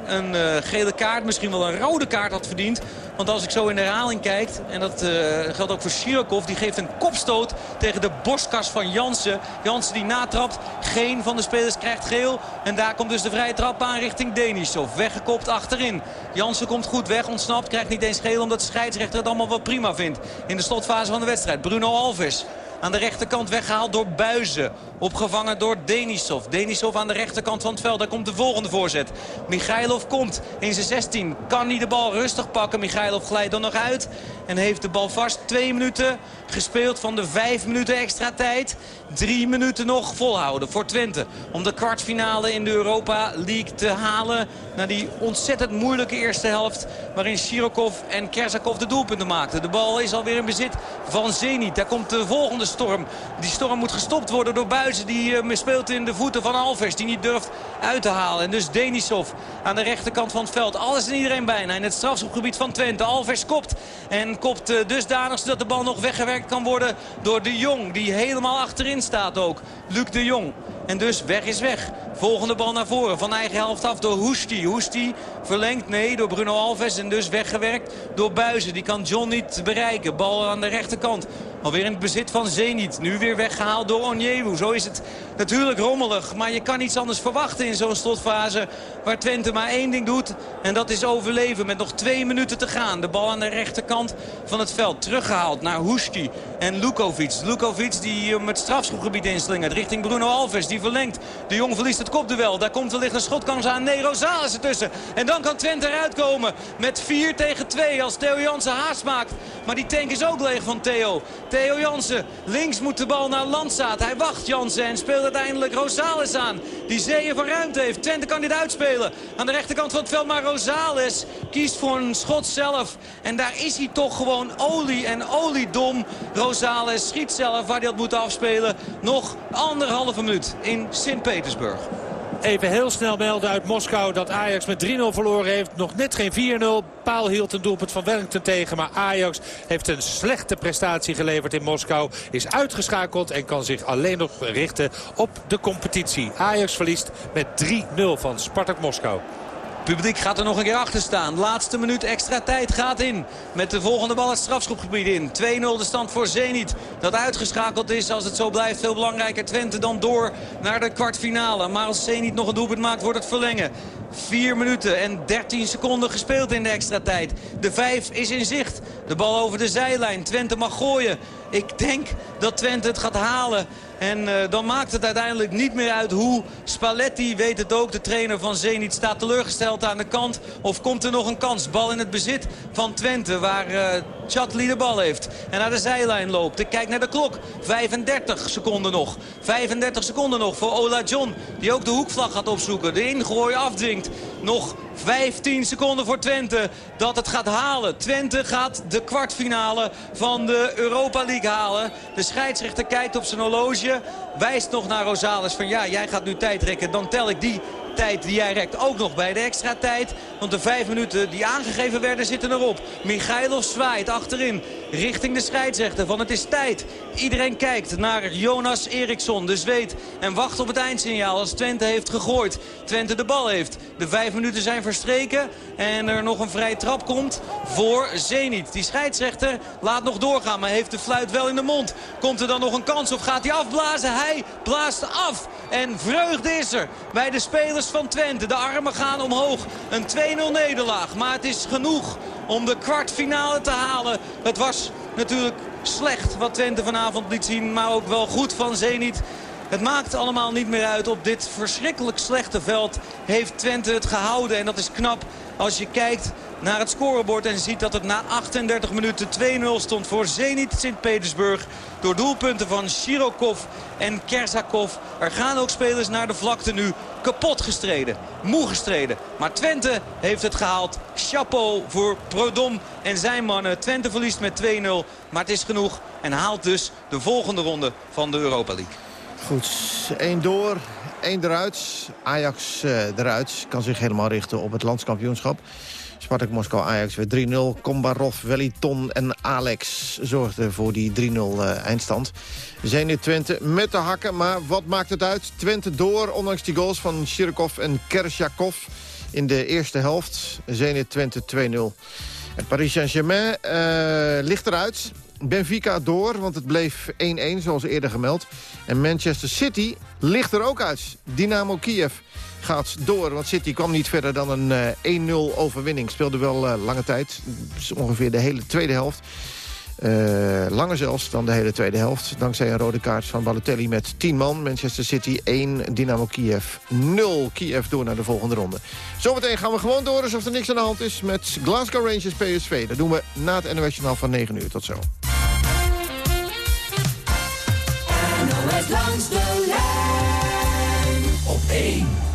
een uh, gele kaart, misschien wel een rode kaart had verdiend. Want als ik zo in de herhaling kijk, en dat geldt ook voor Shirokov... die geeft een kopstoot tegen de borstkas van Jansen. Jansen die natrapt, geen van de spelers krijgt geel. En daar komt dus de vrije trap aan richting Denisov. Weggekopt achterin. Jansen komt goed weg, ontsnapt, krijgt niet eens geel... omdat de scheidsrechter het allemaal wel prima vindt in de slotfase van de wedstrijd. Bruno Alves aan de rechterkant weggehaald door Buizen. Opgevangen door Denisov. Denisov aan de rechterkant van het veld. Daar komt de volgende voorzet. Michailov komt in zijn 16. Kan hij de bal rustig pakken. Michailov glijdt er nog uit. En heeft de bal vast. Twee minuten gespeeld van de vijf minuten extra tijd. Drie minuten nog volhouden voor Twente. Om de kwartfinale in de Europa League te halen. Na die ontzettend moeilijke eerste helft. Waarin Shirokov en Kersakov de doelpunten maakten. De bal is alweer in bezit van Zenit. Daar komt de volgende storm. Die storm moet gestopt worden door Buizen. Die uh, speelt in de voeten van Alves. Die niet durft uit te halen. En dus Denisov aan de rechterkant van het veld. Alles en iedereen bijna in het strafschopgebied van Twente. Alves kopt. En kopt uh, dusdanig zodat de bal nog weggewerkt kan worden door De Jong. Die helemaal achterin staat ook. Luc De Jong. En dus weg is weg. Volgende bal naar voren. Van eigen helft af door Hoesti. Hoesti verlengd. Nee, door Bruno Alves. En dus weggewerkt door Buizen. Die kan John niet bereiken. Bal aan de rechterkant Alweer in het bezit van Zenit. Nu weer weggehaald door Onyewu. Zo is het natuurlijk rommelig. Maar je kan iets anders verwachten in zo'n slotfase. Waar Twente maar één ding doet. En dat is overleven met nog twee minuten te gaan. De bal aan de rechterkant van het veld. Teruggehaald naar Huski en Lukovic. Lukovic die met strafschopgebied inslingert richting Bruno Alves. Die verlengt. De jong verliest het kopduel. Daar komt wellicht een schotkans aan. Nee, Rosales ertussen. En dan kan Twente eruit komen met 4 tegen 2 als Theo Jansen haast maakt. Maar die tank is ook leeg van Theo. Theo Jansen. Links moet de bal naar Landsaat. Hij wacht Jansen en speelt uiteindelijk Rosales aan. Die zeeën van ruimte heeft. Twente kan dit uitspelen. Aan de rechterkant van het veld. Maar Rosales kiest voor een schot zelf. En daar is hij toch gewoon olie en oliedom. Rosales schiet zelf waar hij had moeten afspelen. Nog anderhalve minuut in Sint-Petersburg. Even heel snel melden uit Moskou dat Ajax met 3-0 verloren heeft. Nog net geen 4-0. Paal hield een doelpunt van Wellington tegen. Maar Ajax heeft een slechte prestatie geleverd in Moskou. Is uitgeschakeld en kan zich alleen nog richten op de competitie. Ajax verliest met 3-0 van Spartak Moskou publiek gaat er nog een keer achter staan. Laatste minuut extra tijd gaat in. Met de volgende bal het strafschopgebied in. 2-0 de stand voor Zenit. Dat uitgeschakeld is als het zo blijft. Veel belangrijker. Twente dan door naar de kwartfinale. Maar als Zenit nog een doelpunt maakt wordt het verlengen. 4 minuten en 13 seconden gespeeld in de extra tijd. De 5 is in zicht. De bal over de zijlijn. Twente mag gooien. Ik denk dat Twente het gaat halen. En uh, dan maakt het uiteindelijk niet meer uit hoe. Spalletti weet het ook, de trainer van Zenit staat teleurgesteld aan de kant. Of komt er nog een kans? Bal in het bezit van Twente waar uh, Chatli de bal heeft. En naar de zijlijn loopt. Ik kijk naar de klok. 35 seconden nog. 35 seconden nog voor Ola John. Die ook de hoekvlag gaat opzoeken. De ingooi afdwingt. Nog 15 seconden voor Twente dat het gaat halen. Twente gaat de kwartfinale van de Europa League halen. De scheidsrechter kijkt op zijn horloge. Wijst nog naar Rosales van ja, jij gaat nu tijd rekken. Dan tel ik die tijd die jij rekt ook nog bij de extra tijd. Want de vijf minuten die aangegeven werden zitten erop. Michailov zwaait achterin richting de scheidsrechter van het is tijd. Iedereen kijkt naar Jonas Eriksson, de Zweed. En wacht op het eindsignaal als Twente heeft gegooid. Twente de bal heeft. De vijf minuten zijn verstreken. En er nog een vrije trap komt voor Zenit. Die scheidsrechter laat nog doorgaan, maar heeft de fluit wel in de mond. Komt er dan nog een kans of gaat hij afblazen? Hij blaast af. En vreugde is er bij de spelers van Twente. De armen gaan omhoog. Een 2-0 nederlaag. Maar het is genoeg om de kwartfinale te halen. Het was natuurlijk slecht wat Twente vanavond liet zien. Maar ook wel goed van Zenit. Het maakt allemaal niet meer uit. Op dit verschrikkelijk slechte veld heeft Twente het gehouden. En dat is knap als je kijkt naar het scorebord en ziet dat het na 38 minuten 2-0 stond voor Zenit Sint-Petersburg. Door doelpunten van Shirokov en Kersakov. Er gaan ook spelers naar de vlakte nu kapot gestreden. Moe gestreden. Maar Twente heeft het gehaald. Chapeau voor Prodom en zijn mannen. Twente verliest met 2-0. Maar het is genoeg en haalt dus de volgende ronde van de Europa League. Goed, één door, één eruit. Ajax uh, eruit. Kan zich helemaal richten op het landskampioenschap. Spartak Moskou Ajax weer 3-0. Kombarov, Wellington en Alex zorgden voor die 3-0 uh, eindstand. Zenit Twente met de hakken, maar wat maakt het uit? Twente door, ondanks die goals van Shirkov en Kersjakov in de eerste helft. Zenit Twente 2-0. En Paris Saint-Germain uh, ligt eruit. Benfica door, want het bleef 1-1, zoals eerder gemeld. En Manchester City ligt er ook uit. Dynamo Kiev gaat door. Want City kwam niet verder dan een eh, 1-0 overwinning. Speelde wel uh, lange tijd, ongeveer de hele tweede helft. Uh, langer zelfs dan de hele tweede helft. Dankzij een rode kaart van Balotelli met 10 man. Manchester City 1, Dynamo Kiev 0. Kiev door naar de volgende ronde. Zometeen gaan we gewoon door alsof er niks aan de hand is... met Glasgow Rangers PSV. Dat doen we na het NOS van 9 uur. Tot zo. Langs de lijn op 1.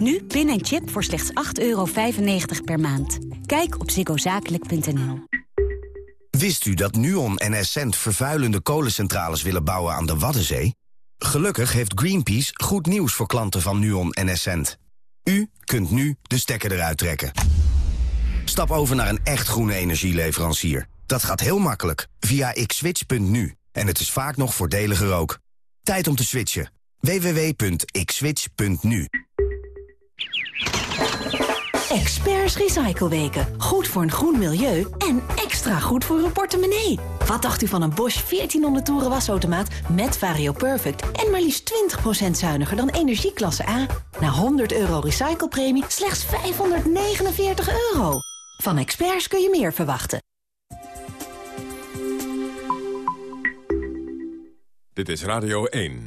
Nu pin en chip voor slechts 8,95 euro per maand. Kijk op ziggozakelijk.nl. Wist u dat Nuon en Essent vervuilende kolencentrales willen bouwen aan de Waddenzee? Gelukkig heeft Greenpeace goed nieuws voor klanten van Nuon en Essent. U kunt nu de stekker eruit trekken. Stap over naar een echt groene energieleverancier. Dat gaat heel makkelijk via xswitch.nu. En het is vaak nog voordeliger ook. Tijd om te switchen. www.xswitch.nu Experts Recycleweken. Goed voor een groen milieu en extra goed voor uw portemonnee. Wat dacht u van een Bosch 1400 toeren wasautomaat met Vario Perfect... en maar liefst 20% zuiniger dan energieklasse A? Na 100 euro recyclepremie slechts 549 euro. Van Experts kun je meer verwachten. Dit is Radio 1.